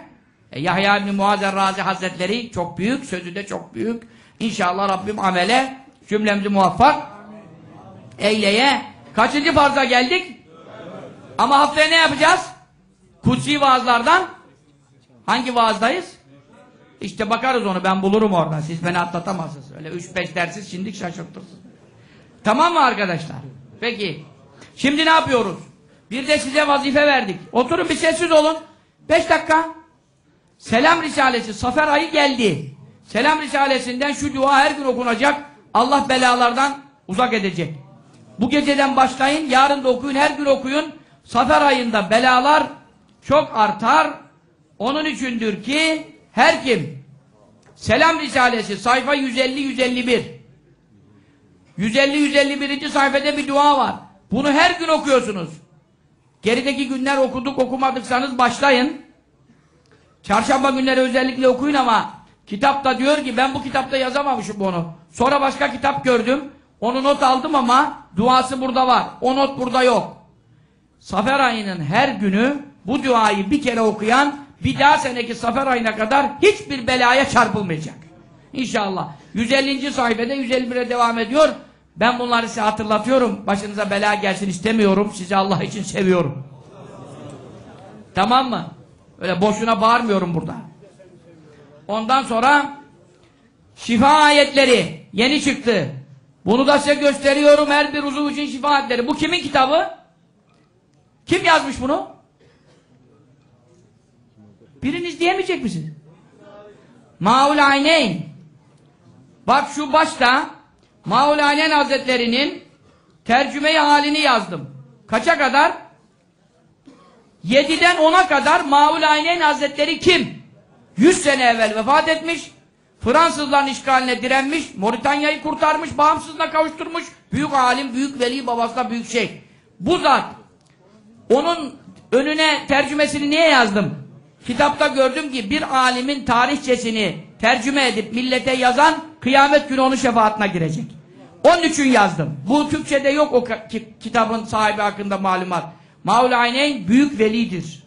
E, Yahya İbni Muazzer Razi Hazretleri çok büyük, sözü de çok büyük. İnşallah Rabbim amele cümlemizi muvaffak eyleye. Kaçıncı farza geldik? Ama haftaya ne yapacağız? Kutsi vaazlardan hangi vaazdayız? İşte bakarız onu ben bulurum oradan. Siz beni atlatamazsınız. Öyle 3-5 dersiz şimdi şaşırtırsınız. Tamam mı arkadaşlar? Peki. Şimdi ne yapıyoruz? Bir de size vazife verdik. Oturun bir sessiz olun. 5 dakika. Selam Risalesi. Safer ayı geldi. Selam Risalesinden şu dua her gün okunacak. Allah belalardan uzak edecek. Bu geceden başlayın. Yarın da okuyun. Her gün okuyun. Safer ayında belalar çok artar. Onun içindir ki her kim Selam Risalesi sayfa 150-151 150-151. sayfada bir dua var. Bunu her gün okuyorsunuz. Gerideki günler okuduk okumadıksanız başlayın. Çarşamba günleri özellikle okuyun ama kitapta diyor ki ben bu kitapta yazamamışım bunu. Sonra başka kitap gördüm. Onu not aldım ama duası burada var. O not burada yok. Safer ayının her günü bu duayı bir kere okuyan bir daha seneki safer ayına kadar hiçbir belaya çarpılmayacak. İnşallah. 150. sayfada 151'e devam ediyor. Ben bunları size hatırlatıyorum. Başınıza bela gelsin istemiyorum. Sizi Allah için seviyorum. Tamam mı? Öyle boşuna bağırmıyorum burada. Ondan sonra şifa ayetleri yeni çıktı. Bunu da size gösteriyorum her bir uzuv için şifa ayetleri. Bu kimin kitabı? Kim yazmış bunu? Biriniz diyemeyecek misiniz? Maul Ayneyn. Bak şu başta Maul Ayneyn Hazretleri'nin tercümeyi halini yazdım. Kaça kadar? 7'den 10'a kadar Maul Ayneyn Hazretleri kim? 100 sene evvel vefat etmiş. Fransızların işgaline direnmiş. Moritanya'yı kurtarmış. Bağımsızlığına kavuşturmuş. Büyük alim, büyük veli, babasına büyük şey. Bu zat onun önüne tercümesini niye yazdım? Kitapta gördüm ki bir alimin tarihçesini tercüme edip millete yazan kıyamet günü onun şefaatine girecek. Onun için yazdım. Bu Türkçe'de yok o ki kitabın sahibi hakkında malumat. Maul Ayneyn büyük velidir.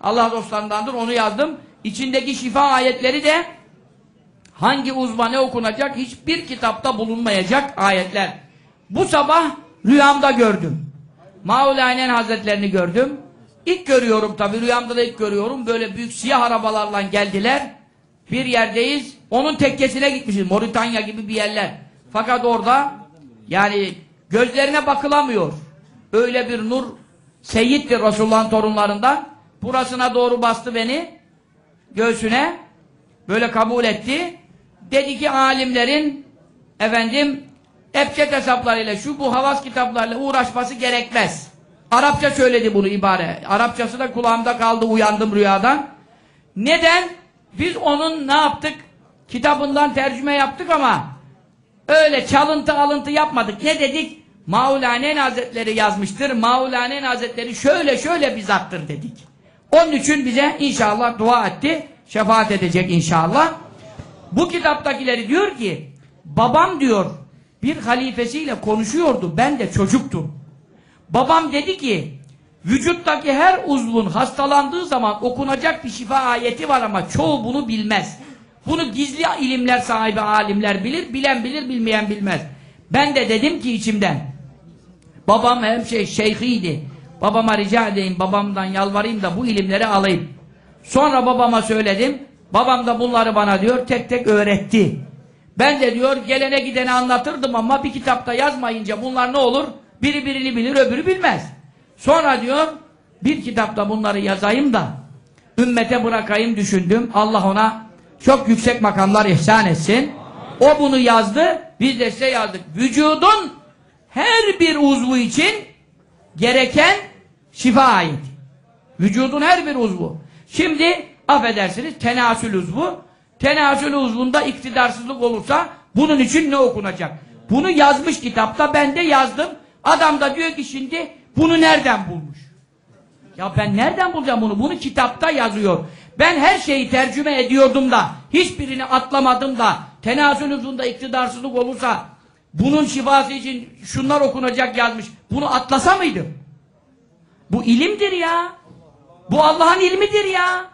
Allah dostlarındandır onu yazdım. İçindeki şifa ayetleri de hangi uzma ne okunacak hiçbir kitapta bulunmayacak ayetler. Bu sabah rüyamda gördüm. Maul Aynen Hazretlerini gördüm. İlk görüyorum tabi rüyamda da ilk görüyorum. Böyle büyük siyah arabalarla geldiler. Bir yerdeyiz. Onun tekkesine gitmişiz. Moritanya gibi bir yerler. Fakat orada yani gözlerine bakılamıyor. Öyle bir nur Seyyid'dir Resulullah'ın torunlarından. Burasına doğru bastı beni. Göğsüne. Böyle kabul etti. Dedi ki alimlerin efendim Ebced hesaplarıyla şu bu havas kitaplarıyla uğraşması gerekmez. Arapça söyledi bunu ibare. Arapçası da kulağımda kaldı uyandım rüyadan. Neden? Biz onun ne yaptık? Kitabından tercüme yaptık ama öyle çalıntı alıntı yapmadık. Ne dedik? Maulanen Hazretleri yazmıştır. Maulanen Hazretleri şöyle şöyle bir zattır dedik. Onun için bize inşallah dua etti. Şefaat edecek inşallah. Bu kitaptakileri diyor ki babam diyor bir halifesiyle konuşuyordu. Ben de çocuktum. Babam dedi ki vücuttaki her uzvun hastalandığı zaman okunacak bir şifa ayeti var ama çoğu bunu bilmez. Bunu gizli ilimler sahibi alimler bilir, bilen bilir, bilmeyen bilmez. Ben de dedim ki içimden babam hem şey şeyhiydi. Babama rica edeyim, babamdan yalvarayım da bu ilimleri alayım. Sonra babama söyledim. Babam da bunları bana diyor tek tek öğretti. Ben de diyor gelene gidene anlatırdım ama bir kitapta yazmayınca bunlar ne olur? Biri birini bilir öbürü bilmez. Sonra diyor bir kitapta bunları yazayım da ümmete bırakayım düşündüm. Allah ona çok yüksek makamlar ihsan etsin. O bunu yazdı. Biz de size yazdık. Vücudun her bir uzvu için gereken şifa ayeti. Vücudun her bir uzvu. Şimdi affedersiniz tenasül uzvu. Tenasül uzvunda iktidarsızlık olursa bunun için ne okunacak? Bunu yazmış kitapta ben de yazdım. Adam da diyor ki şimdi bunu nereden bulmuş? Ya ben nereden bulacağım bunu? Bunu kitapta yazıyor. Ben her şeyi tercüme ediyordum da hiçbirini atlamadım da tenasül uzvunda iktidarsızlık olursa bunun şifası için şunlar okunacak yazmış. Bunu atlasa mıydım? Bu ilimdir ya. Bu Allah'ın ilmidir ya.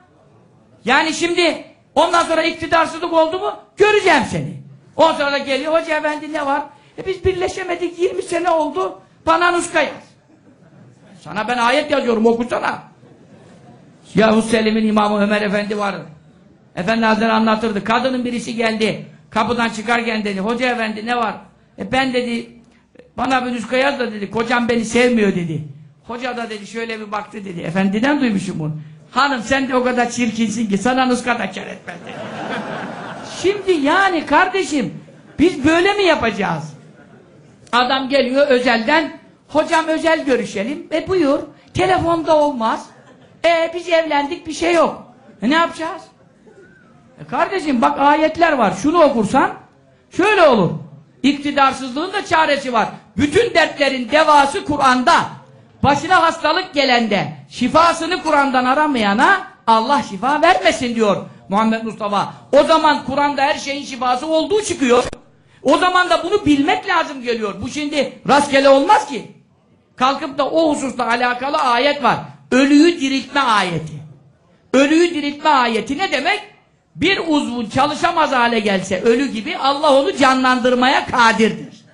Yani şimdi ondan sonra iktidarsızlık oldu mu göreceğim seni. Ondan sonra geliyor hoca efendi ne var? E biz birleşemedik 20 sene oldu. Bana nuska yaz. Sana ben ayet yazıyorum okusana. Yavuz Selim'in imamı Ömer Efendi vardı. Efendi Hazretleri anlatırdı. Kadının birisi geldi. Kapıdan çıkarken dedi. Hoca efendi ne var? E ben dedi bana bir nuska yaz da dedi. Kocam beni sevmiyor dedi. Hoca da dedi şöyle bir baktı dedi. Efendiden duymuşum bunu. Hanım sen de o kadar çirkinsin ki sana nuska da kar etmez. Şimdi yani kardeşim biz böyle mi yapacağız? Adam geliyor özelden hocam özel görüşelim. E buyur. Telefonda olmaz. E biz evlendik bir şey yok. E ne yapacağız? E kardeşim bak ayetler var. Şunu okursan şöyle olur. İktidarsızlığın da çaresi var. Bütün dertlerin devası Kur'an'da. Başına hastalık gelende şifasını Kur'an'dan aramayana Allah şifa vermesin diyor Muhammed Mustafa. O zaman Kur'an'da her şeyin şifası olduğu çıkıyor. O zaman da bunu bilmek lazım geliyor. Bu şimdi rastgele olmaz ki. Kalkıp da o hususla alakalı ayet var. Ölüyü diriltme ayeti. Ölüyü diriltme ayeti ne demek? Bir uzvun çalışamaz hale gelse ölü gibi Allah onu canlandırmaya kadirdir.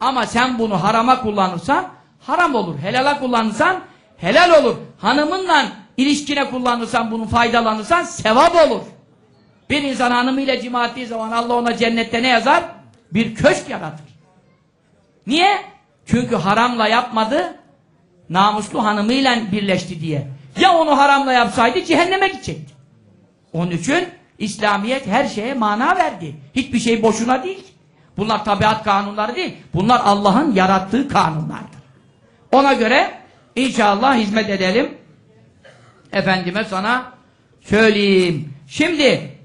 Ama sen bunu harama kullanırsan haram olur. Helala kullanırsan helal olur. Hanımınla ilişkine kullanırsan bunu faydalanırsan sevap olur. Bir insan hanımıyla cima ettiği zaman Allah ona cennette ne yazar? Bir köşk yaratır. Niye? Çünkü haramla yapmadı, namuslu hanımıyla birleşti diye. Ya onu haramla yapsaydı cehenneme gidecekti. Onun için İslamiyet her şeye mana verdi. Hiçbir şey boşuna değil. Bunlar tabiat kanunları değil. Bunlar Allah'ın yarattığı kanunlardır. Ona göre inşallah hizmet edelim. Efendime sana söyleyeyim. Şimdi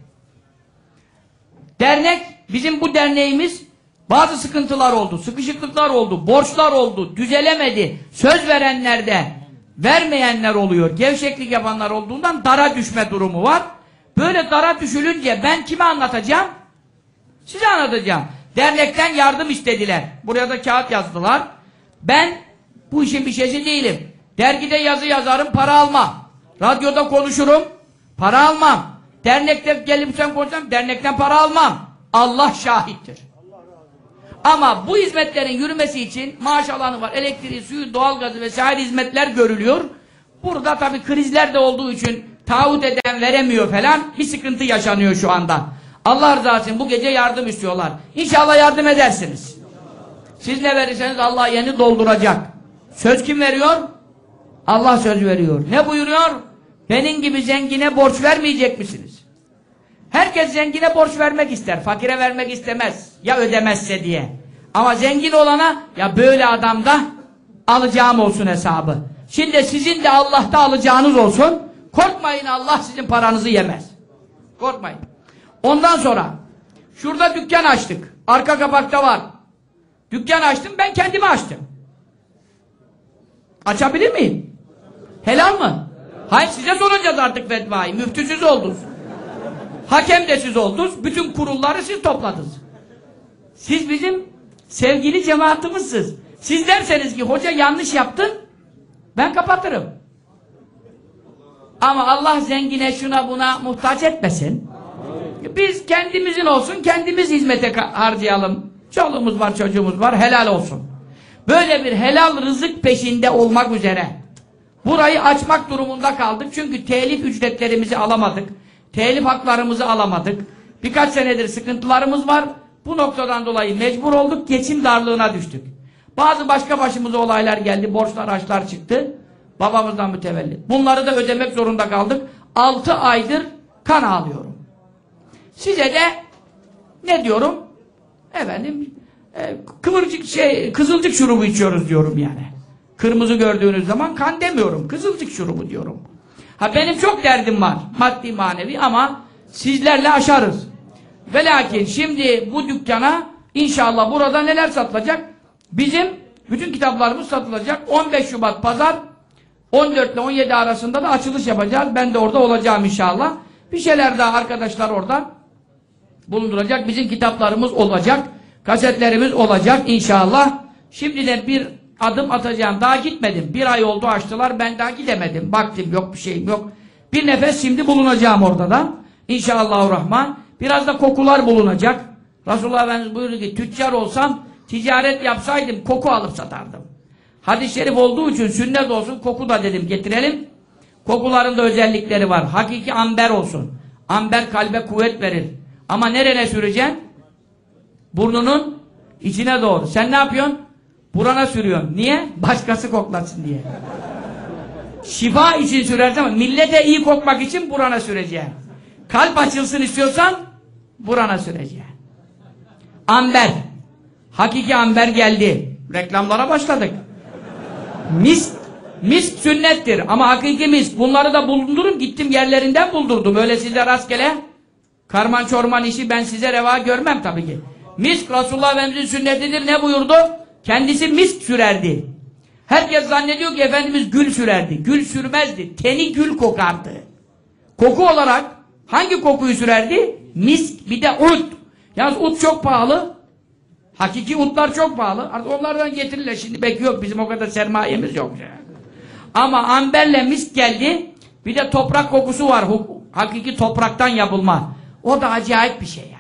dernek, bizim bu derneğimiz bazı sıkıntılar oldu, sıkışıklıklar oldu, borçlar oldu, düzelemedi. Söz verenlerde vermeyenler oluyor. Gevşeklik yapanlar olduğundan dara düşme durumu var. Böyle dara düşülünce ben kime anlatacağım? Size anlatacağım. Dernekten yardım istediler. Buraya da kağıt yazdılar. Ben bu işin bir şeysi değilim. Dergide yazı yazarım, para almam. Radyoda konuşurum, para almam. Dernekte gelip sen konuşsam, dernekten para almam. Allah şahittir. Ama bu hizmetlerin yürümesi için maaş alanı var. Elektriği, suyu, doğalgazı vesaire hizmetler görülüyor. Burada tabii krizler de olduğu için taahhüt eden veremiyor falan. Bir sıkıntı yaşanıyor şu anda. Allah rızası için bu gece yardım istiyorlar. İnşallah yardım edersiniz. Siz ne verirseniz Allah yeni dolduracak. Söz kim veriyor? Allah söz veriyor. Ne buyuruyor? Benim gibi zengine borç vermeyecek misiniz? Herkes zengine borç vermek ister. Fakire vermek istemez. Ya ödemezse diye. Ama zengin olana ya böyle adamda alacağım olsun hesabı. Şimdi sizin de Allah'ta alacağınız olsun. Korkmayın Allah sizin paranızı yemez. Korkmayın. Ondan sonra şurada dükkan açtık. Arka kapakta var. Dükkan açtım ben kendimi açtım. Açabilir miyim? Helal mı? Hayır size soracağız artık fetvayı. Müftüsüz oldunuz. Hakem de siz oldunuz. Bütün kurulları siz topladınız. Siz bizim sevgili cemaatimizsiz. Siz derseniz ki hoca yanlış yaptın, ben kapatırım. Ama Allah zengine şuna buna muhtaç etmesin. Biz kendimizin olsun, kendimiz hizmete harcayalım. Çoluğumuz var, çocuğumuz var, helal olsun. Böyle bir helal rızık peşinde olmak üzere burayı açmak durumunda kaldık. Çünkü telif ücretlerimizi alamadık. Telif haklarımızı alamadık. Birkaç senedir sıkıntılarımız var. Bu noktadan dolayı mecbur olduk, geçim darlığına düştük. Bazı başka başımıza olaylar geldi, borçlar, harçlar çıktı. Babamızdan mütevellit. Bunları da ödemek zorunda kaldık. 6 aydır kan ağlıyorum. Size de ne diyorum? Efendim kıvırcık şey kızılcık şurubu içiyoruz diyorum yani. Kırmızı gördüğünüz zaman kan demiyorum. Kızılcık şurubu diyorum. Ha benim çok derdim var. Maddi manevi ama sizlerle aşarız. Ve lakin şimdi bu dükkana inşallah burada neler satılacak? Bizim bütün kitaplarımız satılacak. 15 Şubat pazar 14 ile 17 arasında da açılış yapacağız. Ben de orada olacağım inşallah. Bir şeyler daha arkadaşlar orada bulunduracak. Bizim kitaplarımız olacak. Kasetlerimiz olacak inşallah. Şimdi de bir adım atacağım. Daha gitmedim. Bir ay oldu açtılar. Ben daha gidemedim. Baktım yok bir şeyim yok. Bir nefes şimdi bulunacağım orada da. İnşallahurrahman. Biraz da kokular bulunacak. Resulullah Efendimiz buyurdu ki tüccar olsam ticaret yapsaydım koku alıp satardım. Hadis-i şerif olduğu için sünnet olsun koku da dedim getirelim. Kokuların da özellikleri var. Hakiki amber olsun. Amber kalbe kuvvet verir. Ama nerene süreceksin? Burnunun içine doğru. Sen ne yapıyorsun? Burana sürüyorsun. Niye? Başkası koklasın diye. Şifa için sürersen ama millete iyi kokmak için burana süreceğim. Kalp açılsın istiyorsan burana süreceğim. Amber. Hakiki amber geldi. Reklamlara başladık. Misk, misk sünnettir ama hakiki misk. Bunları da bulundurun. Gittim yerlerinden buldurdum. Öyle size rastgele karman çorman işi ben size reva görmem tabii ki. Misk Resulullah Efendimizin sünnetidir. Ne buyurdu? Kendisi misk sürerdi. Herkes zannediyor ki Efendimiz gül sürerdi. Gül sürmezdi. Teni gül kokardı. Koku olarak hangi kokuyu sürerdi? Misk bir de ut. Yalnız ut çok pahalı. Hakiki utlar çok pahalı. Artık onlardan getirirler. Şimdi belki yok. Bizim o kadar sermayemiz yok. Ama amberle misk geldi. Bir de toprak kokusu var. Hakiki topraktan yapılma. O da acayip bir şey ya.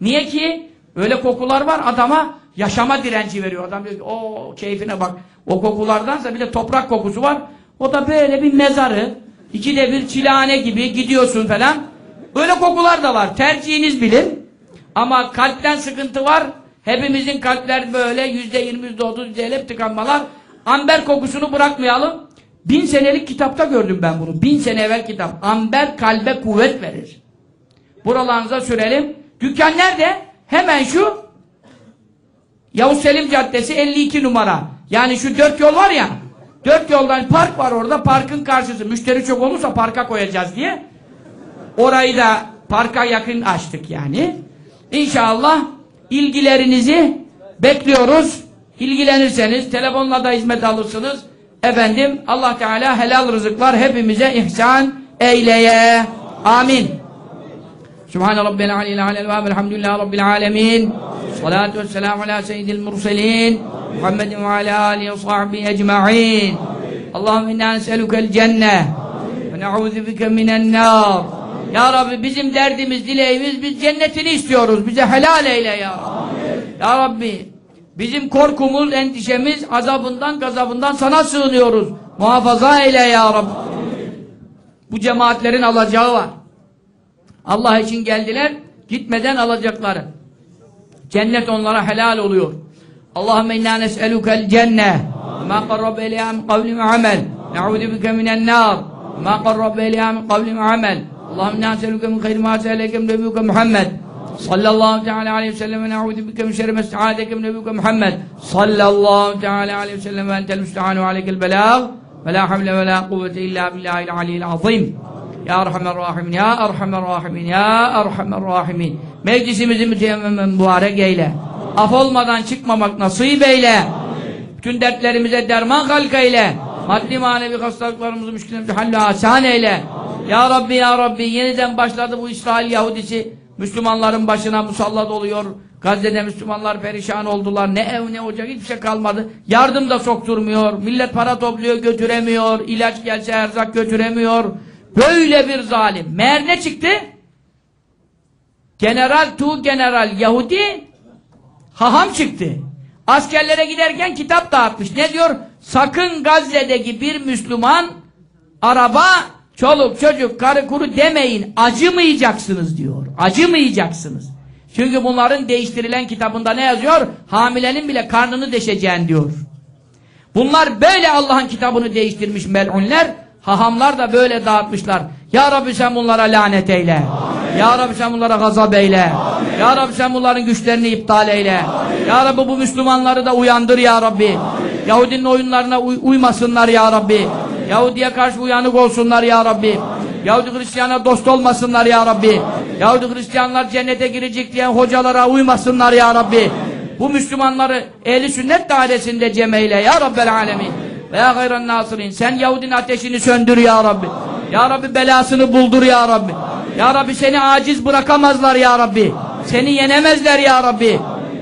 Niye ki? Öyle kokular var adama yaşama direnci veriyor. Adam diyor ki o keyfine bak. O kokulardansa bir de toprak kokusu var. O da böyle bir mezarı. ikide bir çilehane gibi gidiyorsun falan. Öyle kokular da var. Tercihiniz bilin. Ama kalpten sıkıntı var. Hepimizin kalpler böyle yüzde yirmi, yüzde otuz, yüzde elli hep tıkanmalar. Amber kokusunu bırakmayalım. Bin senelik kitapta gördüm ben bunu. Bin sene evvel kitap. Amber kalbe kuvvet verir. Buralarınıza sürelim. Dükkan nerede? Hemen şu Yavuz Selim Caddesi 52 numara. Yani şu dört yol var ya. Dört yoldan park var orada. Parkın karşısı. Müşteri çok olursa parka koyacağız diye. Orayı da parka yakın açtık yani. İnşallah ilgilerinizi bekliyoruz. İlgilenirseniz telefonla da hizmet alırsınız. Efendim Allah Teala helal rızıklar hepimize ihsan eyleye. Amin. Subhan Rabbil Aleyhi Aleyhi ve Elhamdülillahi Rabbil Alemin. Salatu ve selamu ala seyyidil murselin. Muhammedin ve ala alihi ve sahbihi ecma'in. Allahümme inna neselükel cenneh. Ve ne'udhu bike minen nar. Ya Rabbi bizim derdimiz, dileğimiz biz cennetini istiyoruz. Bize helal eyle ya. Ya Rabbi bizim korkumuz, endişemiz azabından, gazabından sana sığınıyoruz. Muhafaza eyle ya Rabbi. Bu cemaatlerin alacağı var. Allah için geldiler, gitmeden alacakları. Cennet onlara helal oluyor. Allahümme inna nes'elukel cenne. Ma qarrabe ileyha min kavli ve amel ne'udu bike minen nar. Ma qarrabe ileyha min kavli ve amel Allahümme inna nes'eluke min khayri ma se'eleke min nebiyyuke Muhammed sallallahu teala aleyhi ve sellem ne'udu bike min şerri min nebiyyuke Muhammed sallallahu teala aleyhi ve sellem ve entel müstehanu aleykel belâh ve la havle ve la kuvvete illa billahil aliyyil azim ya Erhamer Rahimin, Ya Erhamer Rahimin, Ya Erhamer Rahimin. Meclisimizi müteyemmem mübarek eyle. Af olmadan çıkmamak nasip eyle. Bütün dertlerimize derman halk eyle. Maddi manevi hastalıklarımızı, müşküllerimizi hallü asan eyle. Ya Rabbi, Ya Rabbi, yeniden başladı bu İsrail Yahudisi. Müslümanların başına musallat oluyor. Gazze'de Müslümanlar perişan oldular. Ne ev ne ocak hiçbir şey kalmadı. Yardım da sokturmuyor. Millet para topluyor götüremiyor. İlaç gelse erzak götüremiyor. Böyle bir zalim. Meğer ne çıktı? General Tu General Yahudi haham çıktı. Askerlere giderken kitap dağıtmış. Ne diyor? Sakın Gazze'deki bir Müslüman araba, çoluk, çocuk, karı kuru demeyin. Acımayacaksınız diyor. Acımayacaksınız. Çünkü bunların değiştirilen kitabında ne yazıyor? Hamilenin bile karnını deşeceğin diyor. Bunlar böyle Allah'ın kitabını değiştirmiş melunler. Hahamlar da böyle dağıtmışlar. Ya Rabbi sen bunlara lanet eyle. Ya Rabbi sen bunlara gazap eyle. Ya Rabbi sen bunların güçlerini iptal eyle. Ya Rabbi bu Müslümanları da uyandır ya Rabbi. Yahudinin oyunlarına uy- uymasınlar ya Rabbi. Yahudi'ye karşı uyanık olsunlar ya Rabbi. Yahudi Hristiyan'a dost olmasınlar ya Rabbi. Yahudi Hristiyanlar cennete girecek diyen hocalara uymasınlar ya Rabbi. Bu Müslümanları ehli sünnet dairesinde cemeyle ya Rabbel alemin. Ve ya gayran nasirin. Sen Yahudinin ateşini söndür ya Rabbi. Ya Rabbi belasını buldur ya Rabbi. Ya Rabbi seni aciz bırakamazlar ya Rabbi. Seni yenemezler ya Rabbi.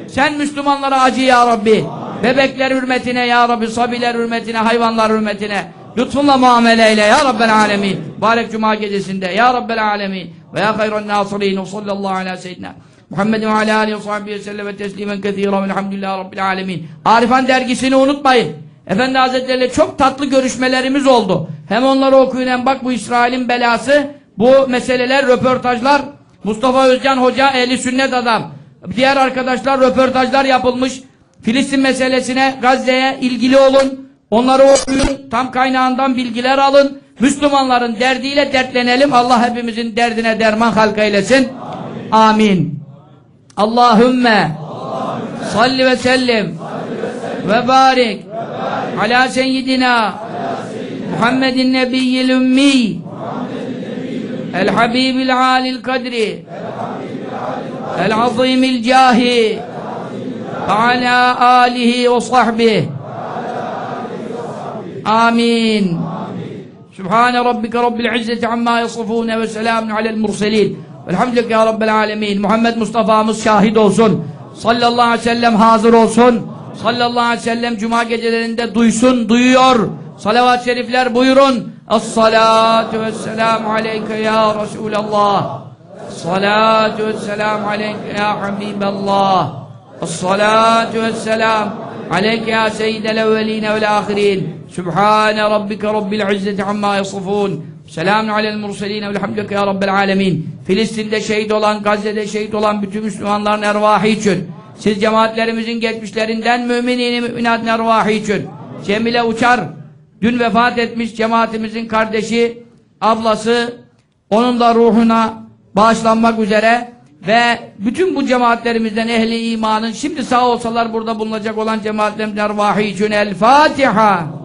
Sen Müslümanlara acı ya Rabbi. Bebekler hürmetine ya Rabbi, sabiler hürmetine, hayvanlar hürmetine. Lütfunla muamele eyle ya Rabbel alemin. Barek Cuma gecesinde ya Rabbel alemin. Ve ya hayran nasirin. Sallallahu ala seyyidina. Muhammedin ve ala aleyhi ve sahbihi ve sellem ve teslimen kethiren velhamdülillahi rabbil alemin. Arifan dergisini unutmayın. Efendi Hazretleri çok tatlı görüşmelerimiz oldu. Hem onları okuyun hem bak bu İsrail'in belası. Bu meseleler, röportajlar. Mustafa Özcan Hoca ehli sünnet adam. Diğer arkadaşlar röportajlar yapılmış. Filistin meselesine, Gazze'ye ilgili olun. Onları okuyun. Tam kaynağından bilgiler alın. Müslümanların derdiyle dertlenelim. Allah hepimizin derdine derman halka eylesin. Amin. Allahümme salli ve sellim ve barik ala seyyidina Muhammedin nebiyyil ümmi el habibil alil kadri el azimil cahi ala alihi ve sahbihi. Amin. Sübhane rabbike rabbil izzeti amma yasifune ve selamun alel murselin. Velhamdülillah ya rabbel alemin. Muhammed Mustafa'mız şahit olsun. Sallallahu aleyhi ve sellem hazır olsun sallallahu aleyhi ve sellem cuma gecelerinde duysun duyuyor salavat-ı şerifler buyurun es-salatu vesselamu aleyke ya Resulallah salatu vesselamu aleyke ya Habiballah es-salatu vesselam عليك يا سيد الأولين والآخرين سبحان ربك رب العزة عما يصفون سلام على المرسلين والحمد لله يا رب العالمين Filistin'de şehit olan, Gazze'de şehit olan bütün Müslümanların ervahı için siz cemaatlerimizin geçmişlerinden müminin müminatın ervahı için Cemile Uçar. Dün vefat etmiş cemaatimizin kardeşi ablası onun da ruhuna bağışlanmak üzere ve bütün bu cemaatlerimizden ehli imanın şimdi sağ olsalar burada bulunacak olan cemaatlerimizin ervahı için El Fatiha